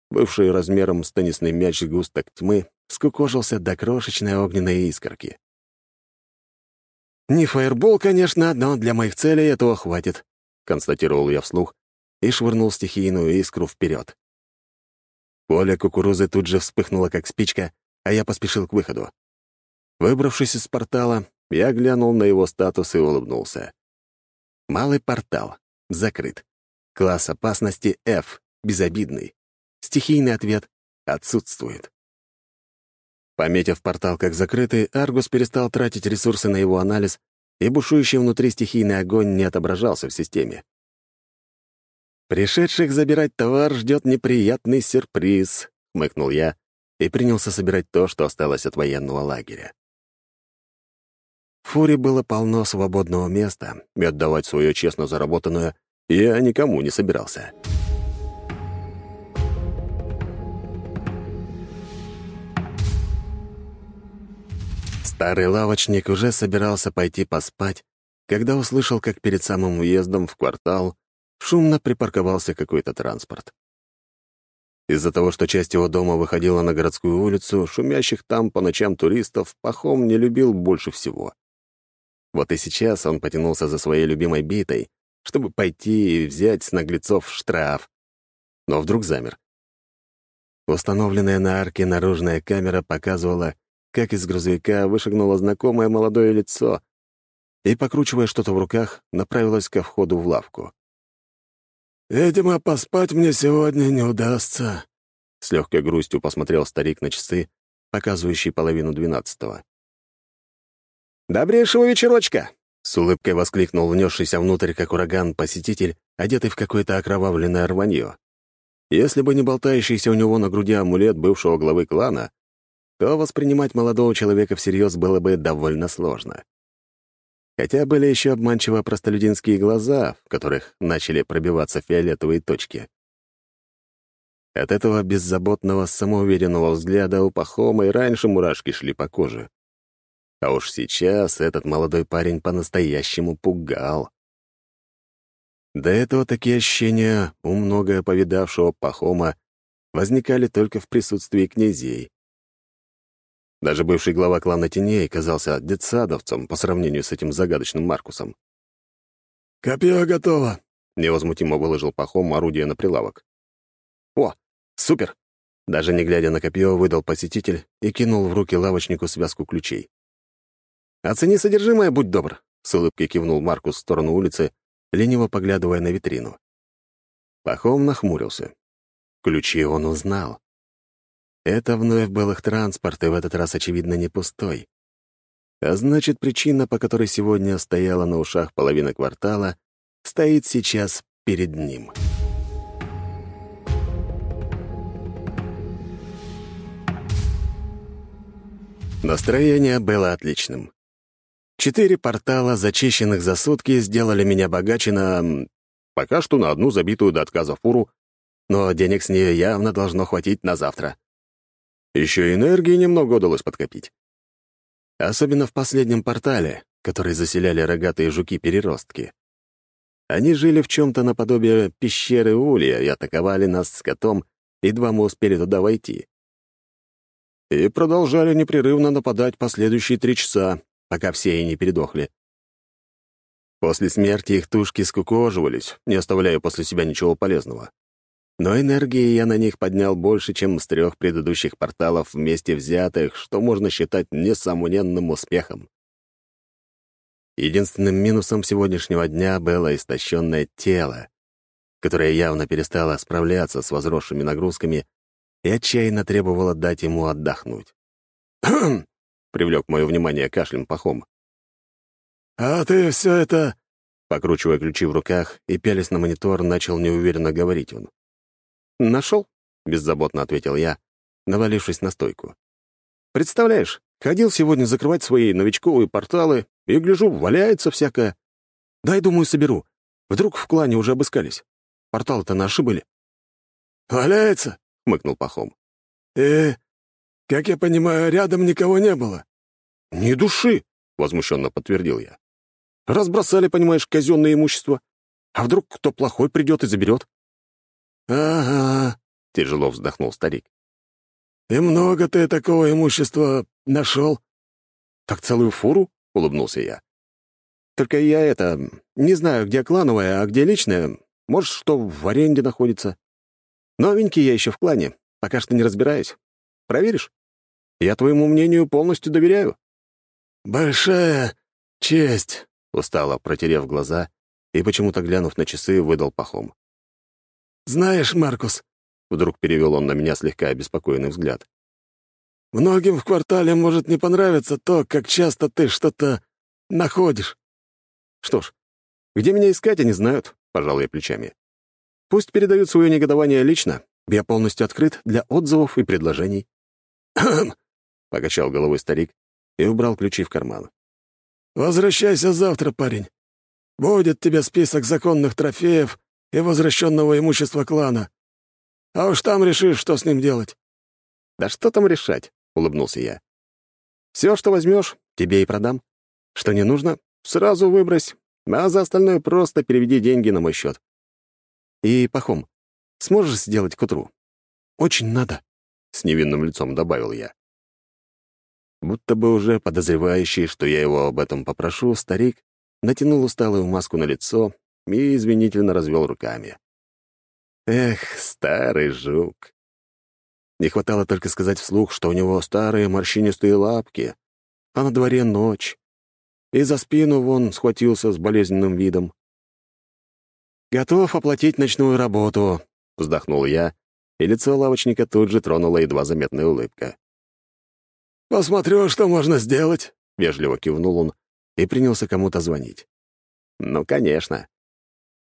бывший размером с теннисный мяч густок тьмы скукожился до крошечной огненной искорки. «Не фаербол, конечно, но для моих целей этого хватит», — констатировал я вслух и швырнул стихийную искру вперед. Поле кукурузы тут же вспыхнуло, как спичка, а я поспешил к выходу. Выбравшись из портала, я глянул на его статус и улыбнулся. Малый портал. Закрыт. Класс опасности F. Безобидный. Стихийный ответ отсутствует. Пометив портал как закрытый, Аргус перестал тратить ресурсы на его анализ, и бушующий внутри стихийный огонь не отображался в системе. «Пришедших забирать товар ждет неприятный сюрприз», — хмыкнул я и принялся собирать то, что осталось от военного лагеря. В фуре было полно свободного места, и отдавать свое честно заработанное я никому не собирался. Старый лавочник уже собирался пойти поспать, когда услышал, как перед самым въездом в квартал шумно припарковался какой-то транспорт. Из-за того, что часть его дома выходила на городскую улицу, шумящих там по ночам туристов Пахом не любил больше всего. Вот и сейчас он потянулся за своей любимой битой, чтобы пойти и взять с наглецов штраф. Но вдруг замер. Установленная на арке наружная камера показывала, как из грузовика вышагнуло знакомое молодое лицо и, покручивая что-то в руках, направилась ко входу в лавку. «Видимо, поспать мне сегодня не удастся», — с легкой грустью посмотрел старик на часы, показывающие половину двенадцатого. «Добрейшего вечерочка!» — с улыбкой воскликнул внесшийся внутрь, как ураган, посетитель, одетый в какое-то окровавленное рванье. Если бы не болтающийся у него на груди амулет бывшего главы клана, то воспринимать молодого человека всерьез было бы довольно сложно. Хотя были еще обманчиво простолюдинские глаза, в которых начали пробиваться фиолетовые точки. От этого беззаботного, самоуверенного взгляда у Пахома и раньше мурашки шли по коже. А уж сейчас этот молодой парень по-настоящему пугал. До этого такие ощущения у многое повидавшего Пахома возникали только в присутствии князей. Даже бывший глава клана Теней казался детсадовцем по сравнению с этим загадочным Маркусом. «Копье готово», — невозмутимо выложил Пахом орудие на прилавок. «О, супер!» Даже не глядя на копье, выдал посетитель и кинул в руки лавочнику связку ключей. «Оцени содержимое, будь добр», — с улыбкой кивнул Маркус в сторону улицы, лениво поглядывая на витрину. Пахом нахмурился. Ключи он узнал. Это вновь был их транспорт, и в этот раз, очевидно, не пустой. А значит, причина, по которой сегодня стояла на ушах половина квартала, стоит сейчас перед ним. Настроение было отличным. Четыре портала, зачищенных за сутки, сделали меня богаче на... Пока что на одну забитую до отказа фуру, но денег с нее явно должно хватить на завтра. Еще энергии немного удалось подкопить. Особенно в последнем портале, который заселяли рогатые жуки-переростки. Они жили в чем-то наподобие пещеры Улья и атаковали нас с котом, едва мы успели туда войти. И продолжали непрерывно нападать последующие три часа, пока все и не передохли. После смерти их тушки скукоживались, не оставляя после себя ничего полезного. Но энергии я на них поднял больше, чем с трех предыдущих порталов вместе взятых, что можно считать несомненным успехом. Единственным минусом сегодняшнего дня было истощенное тело, которое явно перестало справляться с возросшими нагрузками и отчаянно требовало дать ему отдохнуть. — привлек мое внимание кашлем пахом. «А ты все это...» Покручивая ключи в руках и пялись на монитор, начал неуверенно говорить он. «Нашел?» — беззаботно ответил я, навалившись на стойку. «Представляешь, ходил сегодня закрывать свои новичковые порталы и, гляжу, валяется всякое. Дай, думаю, соберу. Вдруг в клане уже обыскались. Порталы-то наши были». «Валяется?» — хмыкнул Пахом. «Э, как я понимаю, рядом никого не было. «Ни души!» — возмущенно подтвердил я. «Разбросали, понимаешь, казенное имущество. А вдруг кто плохой придет и заберет?» «Ага», — тяжело вздохнул старик. «И много ты такого имущества нашел?» «Так целую фуру?» — улыбнулся я. «Только я это... не знаю, где клановое, а где личное. Может, что в аренде находится. Новенький я еще в клане, пока что не разбираюсь. Проверишь?» Я твоему мнению полностью доверяю». «Большая честь», — устало протерев глаза и почему-то глянув на часы, выдал пахом. «Знаешь, Маркус», — вдруг перевел он на меня слегка обеспокоенный взгляд, «многим в квартале может не понравиться то, как часто ты что-то находишь». «Что ж, где меня искать, они знают», — пожал я плечами. «Пусть передают свое негодование лично, я полностью открыт для отзывов и предложений». — покачал головой старик и убрал ключи в карман. «Возвращайся завтра, парень. Будет тебе список законных трофеев и возвращенного имущества клана. А уж там решишь, что с ним делать». «Да что там решать?» — улыбнулся я. «Все, что возьмешь, тебе и продам. Что не нужно, сразу выбрось, а за остальное просто переведи деньги на мой счет. И, Пахом, сможешь сделать к утру?» очень надо», — с невинным лицом добавил я. Будто бы уже подозревающий, что я его об этом попрошу, старик натянул усталую маску на лицо и извинительно развел руками. Эх, старый жук. Не хватало только сказать вслух, что у него старые морщинистые лапки, а на дворе ночь. И за спину вон схватился с болезненным видом. «Готов оплатить ночную работу», — вздохнул я, и лицо лавочника тут же тронула едва заметная улыбка. «Посмотрю, что можно сделать», — вежливо кивнул он и принялся кому-то звонить. «Ну, конечно.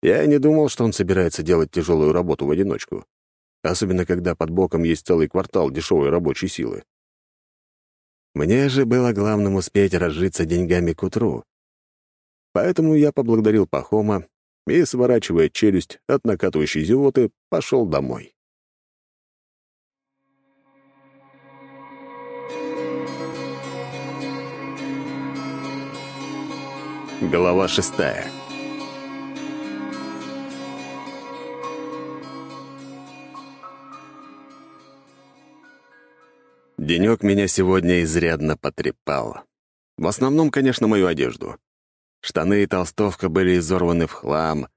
Я не думал, что он собирается делать тяжелую работу в одиночку, особенно когда под боком есть целый квартал дешевой рабочей силы. Мне же было главным успеть разжиться деньгами к утру. Поэтому я поблагодарил Пахома и, сворачивая челюсть от накатывающей зевоты, пошел домой. Глава шестая. Денек меня сегодня изрядно потрепал. В основном, конечно, мою одежду. Штаны и толстовка были изорваны в хлам,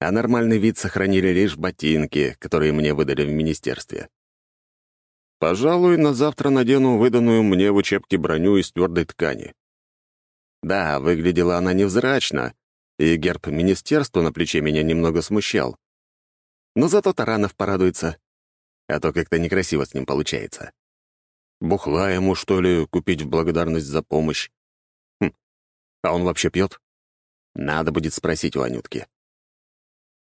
а нормальный вид сохранили лишь ботинки, которые мне выдали в министерстве. Пожалуй, на завтра надену выданную мне в учебке броню из твердой ткани. Да, выглядела она невзрачно, и герб министерства на плече меня немного смущал. Но зато Таранов порадуется, а то как-то некрасиво с ним получается. Бухла ему, что ли, купить в благодарность за помощь? Хм, а он вообще пьет? Надо будет спросить у Анютки.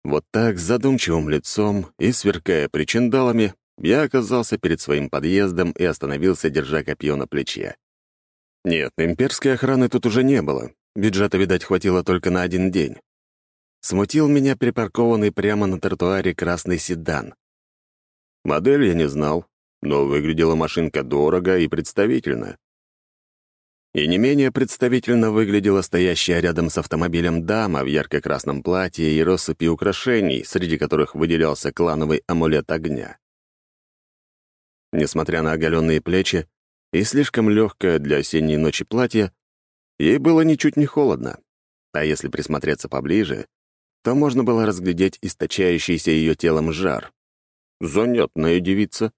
Вот так, с задумчивым лицом и сверкая причиндалами, я оказался перед своим подъездом и остановился, держа копье на плече. Нет, имперской охраны тут уже не было. Бюджета, видать, хватило только на один день. Смутил меня припаркованный прямо на тротуаре красный седан. Модель я не знал, но выглядела машинка дорого и представительно. И не менее представительно выглядела стоящая рядом с автомобилем дама в ярко-красном платье и россыпи украшений, среди которых выделялся клановый амулет огня. Несмотря на оголенные плечи, и слишком легкое для осенней ночи платье, ей было ничуть не холодно. А если присмотреться поближе, то можно было разглядеть источающийся ее телом жар. Занятная девица.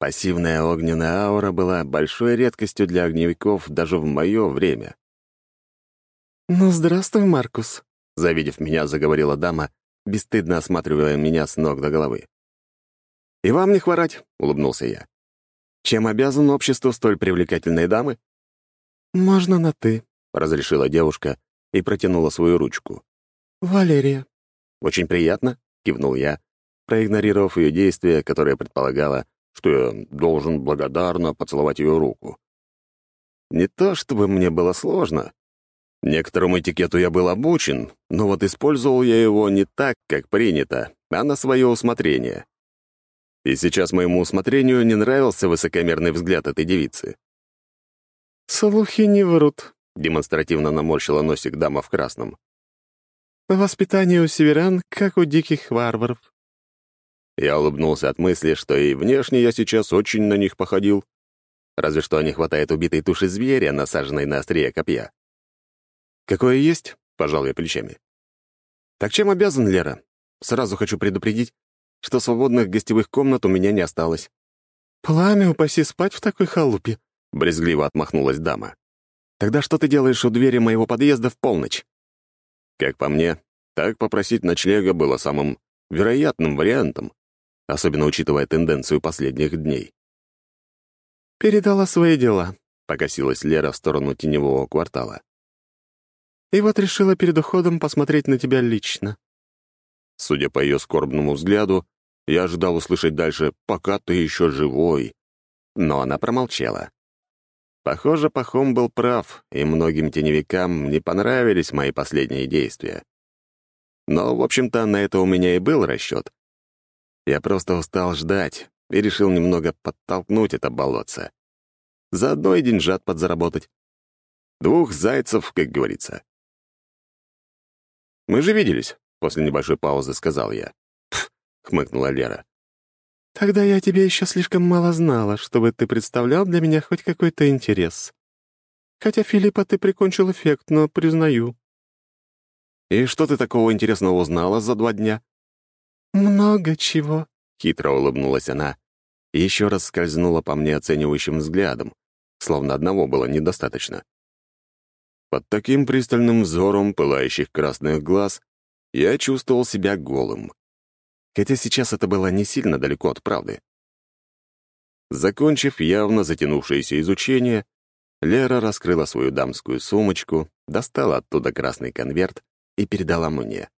Пассивная огненная аура была большой редкостью для огневиков даже в мое время. «Ну, здравствуй, Маркус», — завидев меня, заговорила дама, бесстыдно осматривая меня с ног до головы. «И вам не хворать», — улыбнулся я. Чем обязан обществу столь привлекательной дамы?» «Можно на «ты», — разрешила девушка и протянула свою ручку. «Валерия». «Очень приятно», — кивнул я, проигнорировав ее действие, которое предполагало, что я должен благодарно поцеловать ее руку. Не то чтобы мне было сложно. Некоторому этикету я был обучен, но вот использовал я его не так, как принято, а на свое усмотрение. И сейчас моему усмотрению не нравился высокомерный взгляд этой девицы. «Слухи не врут», — демонстративно наморщила носик дама в красном. «Воспитание у северян, как у диких варваров». Я улыбнулся от мысли, что и внешне я сейчас очень на них походил. Разве что не хватает убитой туши зверя, насаженной на острие копья. «Какое есть?» — пожал я плечами. «Так чем обязан, Лера? Сразу хочу предупредить, что свободных гостевых комнат у меня не осталось. «Пламя, упаси спать в такой халупе», — брезгливо отмахнулась дама. «Тогда что ты делаешь у двери моего подъезда в полночь?» Как по мне, так попросить ночлега было самым вероятным вариантом, особенно учитывая тенденцию последних дней. «Передала свои дела», — покосилась Лера в сторону теневого квартала. «И вот решила перед уходом посмотреть на тебя лично. Судя по ее скорбному взгляду, я ожидал услышать дальше «пока ты еще живой». Но она промолчала. Похоже, Пахом был прав, и многим теневикам не понравились мои последние действия. Но, в общем-то, на это у меня и был расчет. Я просто устал ждать и решил немного подтолкнуть это болотце. Заодно и деньжат подзаработать. Двух зайцев, как говорится. Мы же виделись. После небольшой паузы сказал я. Хмыкнула Лера. Тогда я тебе еще слишком мало знала, чтобы ты представлял для меня хоть какой-то интерес. Хотя Филиппа ты прикончил эффектно, признаю. И что ты такого интересного узнала за два дня? Много чего, — хитро улыбнулась она и еще раз скользнула по мне оценивающим взглядом, словно одного было недостаточно. Под таким пристальным взором пылающих красных глаз я чувствовал себя голым. Хотя сейчас это было не сильно далеко от правды. Закончив явно затянувшееся изучение, Лера раскрыла свою дамскую сумочку, достала оттуда красный конверт и передала мне.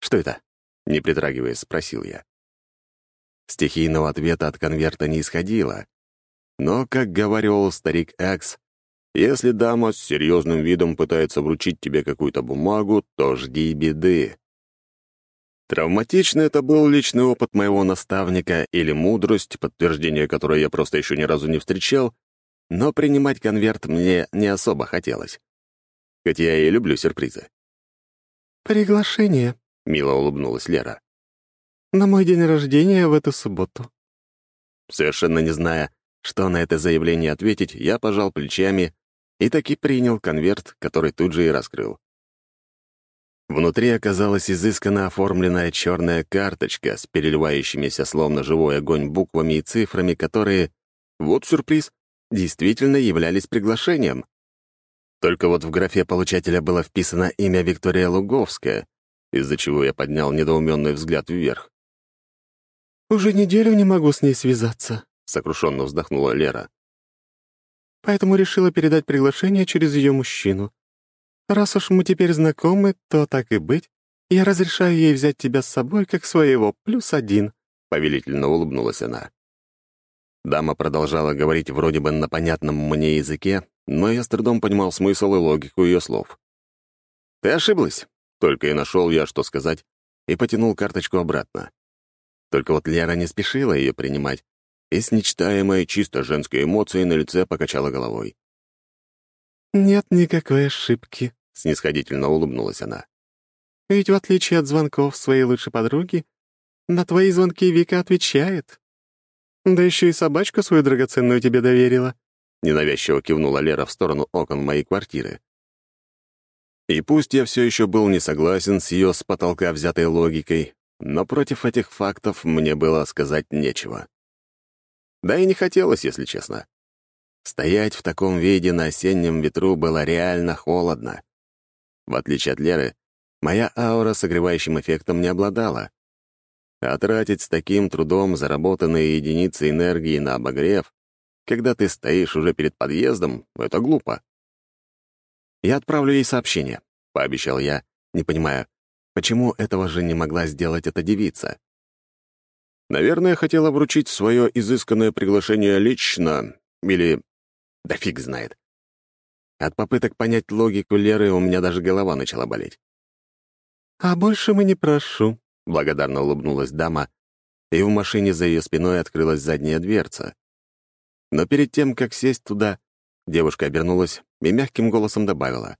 «Что это?» — не притрагиваясь, спросил я. Стихийного ответа от конверта не исходило. Но, как говорил старик Экс, если дама с серьезным видом пытается вручить тебе какую-то бумагу, то жди беды. Травматично это был личный опыт моего наставника или мудрость, подтверждение которой я просто еще ни разу не встречал, но принимать конверт мне не особо хотелось. Хотя я и люблю сюрпризы. «Приглашение», — мило улыбнулась Лера. «На мой день рождения в эту субботу». Совершенно не зная, что на это заявление ответить, я пожал плечами и таки принял конверт, который тут же и раскрыл. Внутри оказалась изысканно оформленная черная карточка с переливающимися словно живой огонь буквами и цифрами, которые, вот сюрприз, действительно являлись приглашением. Только вот в графе получателя было вписано имя Виктория Луговская, из-за чего я поднял недоуменный взгляд вверх. «Уже неделю не могу с ней связаться», — сокрушенно вздохнула Лера поэтому решила передать приглашение через ее мужчину. Раз уж мы теперь знакомы, то так и быть. Я разрешаю ей взять тебя с собой как своего, плюс один», — повелительно улыбнулась она. Дама продолжала говорить вроде бы на понятном мне языке, но я с трудом понимал смысл и логику ее слов. «Ты ошиблась?» — только и нашел я, что сказать, и потянул карточку обратно. Только вот Лера не спешила ее принимать, и с нечитаемой чисто женской эмоцией на лице покачала головой. «Нет никакой ошибки», — снисходительно улыбнулась она. «Ведь в отличие от звонков своей лучшей подруги, на твои звонки Вика отвечает. Да еще и собачку свою драгоценную тебе доверила». Ненавязчиво кивнула Лера в сторону окон моей квартиры. И пусть я все еще был не согласен с ее с потолка взятой логикой, но против этих фактов мне было сказать нечего. Да и не хотелось, если честно. Стоять в таком виде на осеннем ветру было реально холодно. В отличие от Леры, моя аура согревающим эффектом не обладала. А тратить с таким трудом заработанные единицы энергии на обогрев, когда ты стоишь уже перед подъездом, это глупо. «Я отправлю ей сообщение», — пообещал я, не понимая, почему этого же не могла сделать эта девица. Наверное, хотела вручить свое изысканное приглашение лично, или... Да фиг знает. От попыток понять логику Леры у меня даже голова начала болеть. «А больше мы не прошу», — благодарно улыбнулась дама, и в машине за ее спиной открылась задняя дверца. Но перед тем, как сесть туда, девушка обернулась и мягким голосом добавила.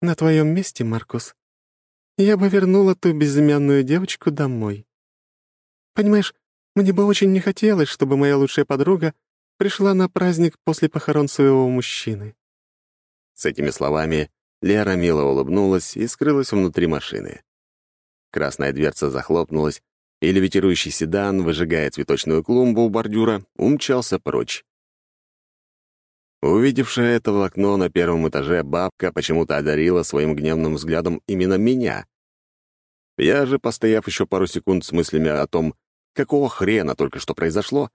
«На твоем месте, Маркус, я бы вернула ту безымянную девочку домой. Понимаешь, мне бы очень не хотелось, чтобы моя лучшая подруга пришла на праздник после похорон своего мужчины». С этими словами Лера мило улыбнулась и скрылась внутри машины. Красная дверца захлопнулась, и левитирующий седан, выжигая цветочную клумбу у бордюра, умчался прочь. Увидевшая это в окно на первом этаже, бабка почему-то одарила своим гневным взглядом именно меня. Я же, постояв еще пару секунд с мыслями о том, какого хрена только что произошло,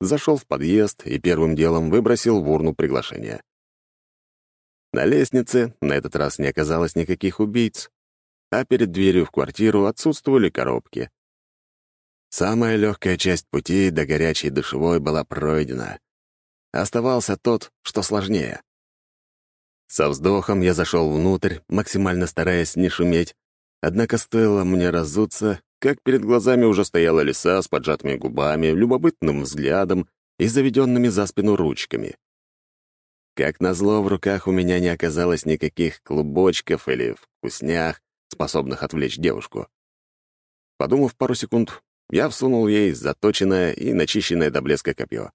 зашел в подъезд и первым делом выбросил в урну приглашение. На лестнице на этот раз не оказалось никаких убийц, а перед дверью в квартиру отсутствовали коробки. Самая легкая часть пути до горячей душевой была пройдена. Оставался тот, что сложнее. Со вздохом я зашел внутрь, максимально стараясь не шуметь, однако стоило мне разуться, как перед глазами уже стояла лиса с поджатыми губами, любопытным взглядом и заведенными за спину ручками. Как назло, в руках у меня не оказалось никаких клубочков или вкуснях, способных отвлечь девушку. Подумав пару секунд, я всунул ей заточенное и начищенное до блеска копье.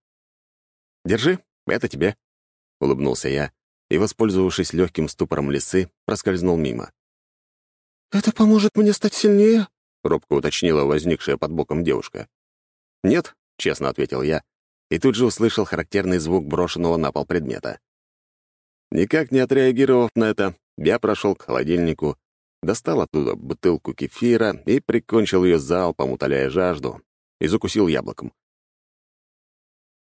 «Держи, это тебе», — улыбнулся я и, воспользовавшись легким ступором лисы, проскользнул мимо. «Это поможет мне стать сильнее?» — робко уточнила возникшая под боком девушка. «Нет», — честно ответил я, и тут же услышал характерный звук брошенного на пол предмета. Никак не отреагировав на это, я прошел к холодильнику, достал оттуда бутылку кефира и прикончил ее залпом, утоляя жажду, и закусил яблоком.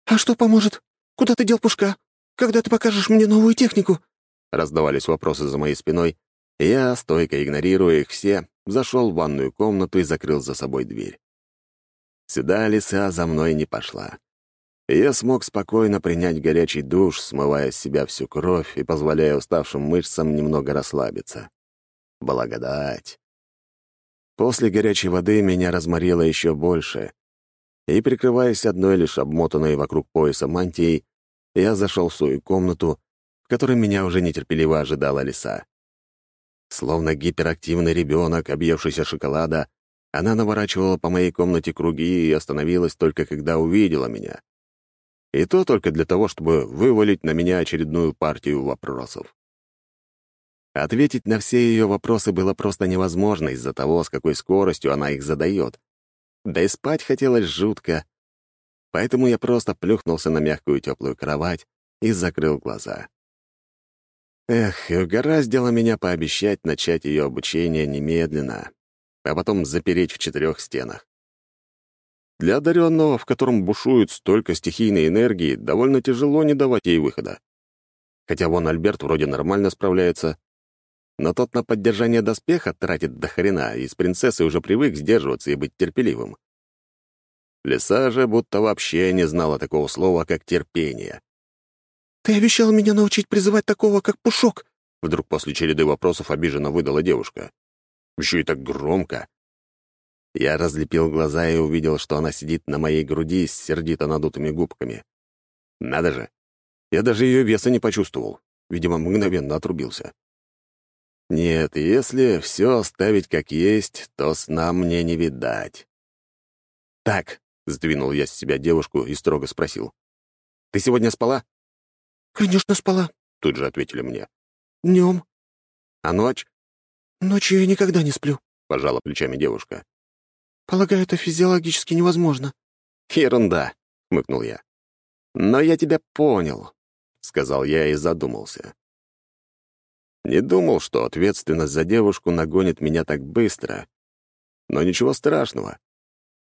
«А что поможет? Куда ты дел пушка? Когда ты покажешь мне новую технику?» Раздавались вопросы за моей спиной, я, стойко игнорируя их все, зашел в ванную комнату и закрыл за собой дверь. Сюда лиса за мной не пошла. Я смог спокойно принять горячий душ, смывая с себя всю кровь и позволяя уставшим мышцам немного расслабиться. Благодать. После горячей воды меня разморило еще больше, и, прикрываясь одной лишь обмотанной вокруг пояса мантией, я зашел в свою комнату, в которой меня уже нетерпеливо ожидала лиса. Словно гиперактивный ребенок, объевшийся шоколада, она наворачивала по моей комнате круги и остановилась только когда увидела меня. И то только для того, чтобы вывалить на меня очередную партию вопросов. Ответить на все ее вопросы было просто невозможно из-за того, с какой скоростью она их задает. Да и спать хотелось жутко. Поэтому я просто плюхнулся на мягкую теплую кровать и закрыл глаза. Эх, и угораздило меня пообещать начать ее обучение немедленно, а потом запереть в четырех стенах. Для одаренного, в котором бушует столько стихийной энергии, довольно тяжело не давать ей выхода. Хотя вон Альберт вроде нормально справляется, но тот на поддержание доспеха тратит до хрена, и с принцессой уже привык сдерживаться и быть терпеливым. Лиса же будто вообще не знала такого слова, как терпение. «Ты обещал меня научить призывать такого, как Пушок!» Вдруг после череды вопросов обиженно выдала девушка. Еще и так громко. Я разлепил глаза и увидел, что она сидит на моей груди с сердито надутыми губками. Надо же! Я даже ее веса не почувствовал. Видимо, мгновенно отрубился. Нет, если все оставить как есть, то сна мне не видать. «Так», — сдвинул я с себя девушку и строго спросил. «Ты сегодня спала?» «Конечно, спала», — тут же ответили мне. Днем. «А ночь?» «Ночью я никогда не сплю», — пожала плечами девушка. «Полагаю, это физиологически невозможно». «Ерунда», — хмыкнул я. «Но я тебя понял», — сказал я и задумался. Не думал, что ответственность за девушку нагонит меня так быстро. Но ничего страшного.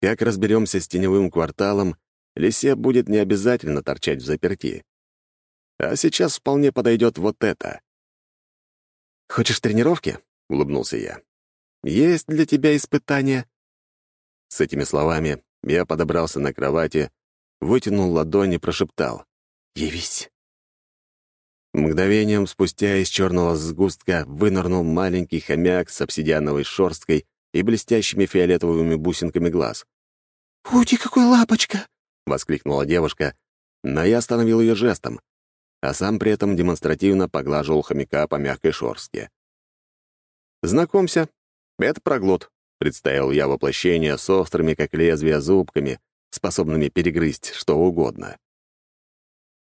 Как разберемся с теневым кварталом, лисе будет не обязательно торчать в заперти. А сейчас вполне подойдет вот это. «Хочешь тренировки?» — улыбнулся я. «Есть для тебя испытание». С этими словами я подобрался на кровати, вытянул ладони и прошептал. «Явись». Мгновением спустя из черного сгустка вынырнул маленький хомяк с обсидиановой шерсткой и блестящими фиолетовыми бусинками глаз. «Ути, какой лапочка!» — воскликнула девушка, но я остановил ее жестом, а сам при этом демонстративно поглаживал хомяка по мягкой шерстке. «Знакомься, это проглот», — представил я воплощение с острыми, как лезвия, зубками, способными перегрызть что угодно.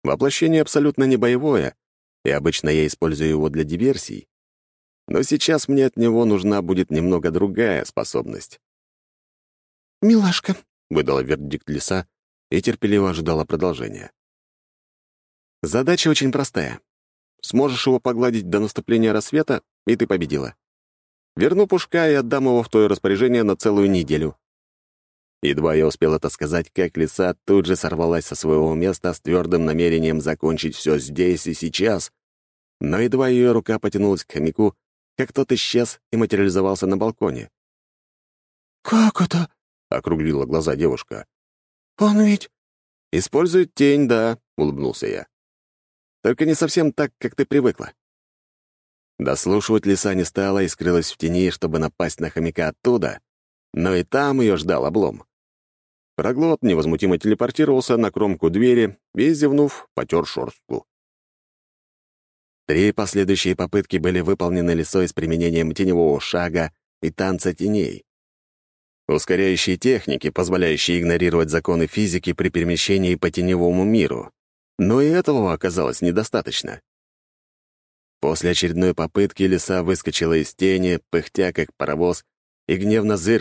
Воплощение абсолютно не боевое, и обычно я использую его для диверсий. Но сейчас мне от него нужна будет немного другая способность. «Милашка», — выдала вердикт лиса и терпеливо ожидала продолжения. «Задача очень простая. Сможешь его погладить до наступления рассвета, и ты победила. Верну Пушка и отдам его в твое распоряжение на целую неделю». Едва я успел это сказать, как лиса тут же сорвалась со своего места с твердым намерением закончить все здесь и сейчас, но едва ее рука потянулась к хомяку, как тот исчез и материализовался на балконе. «Как это?» — округлила глаза девушка. «Он ведь...» «Использует тень, да», — улыбнулся я. «Только не совсем так, как ты привыкла». Дослушивать лиса не стала и скрылась в тени, чтобы напасть на хомяка оттуда, но и там ее ждал облом. Проглот невозмутимо телепортировался на кромку двери и, зевнув, потер шорстку. Три последующие попытки были выполнены лисой с применением теневого шага и танца теней. ускоряющие техники, позволяющие игнорировать законы физики при перемещении по теневому миру. Но и этого оказалось недостаточно. После очередной попытки лиса выскочила из тени, пыхтя как паровоз, и гневно зыркнула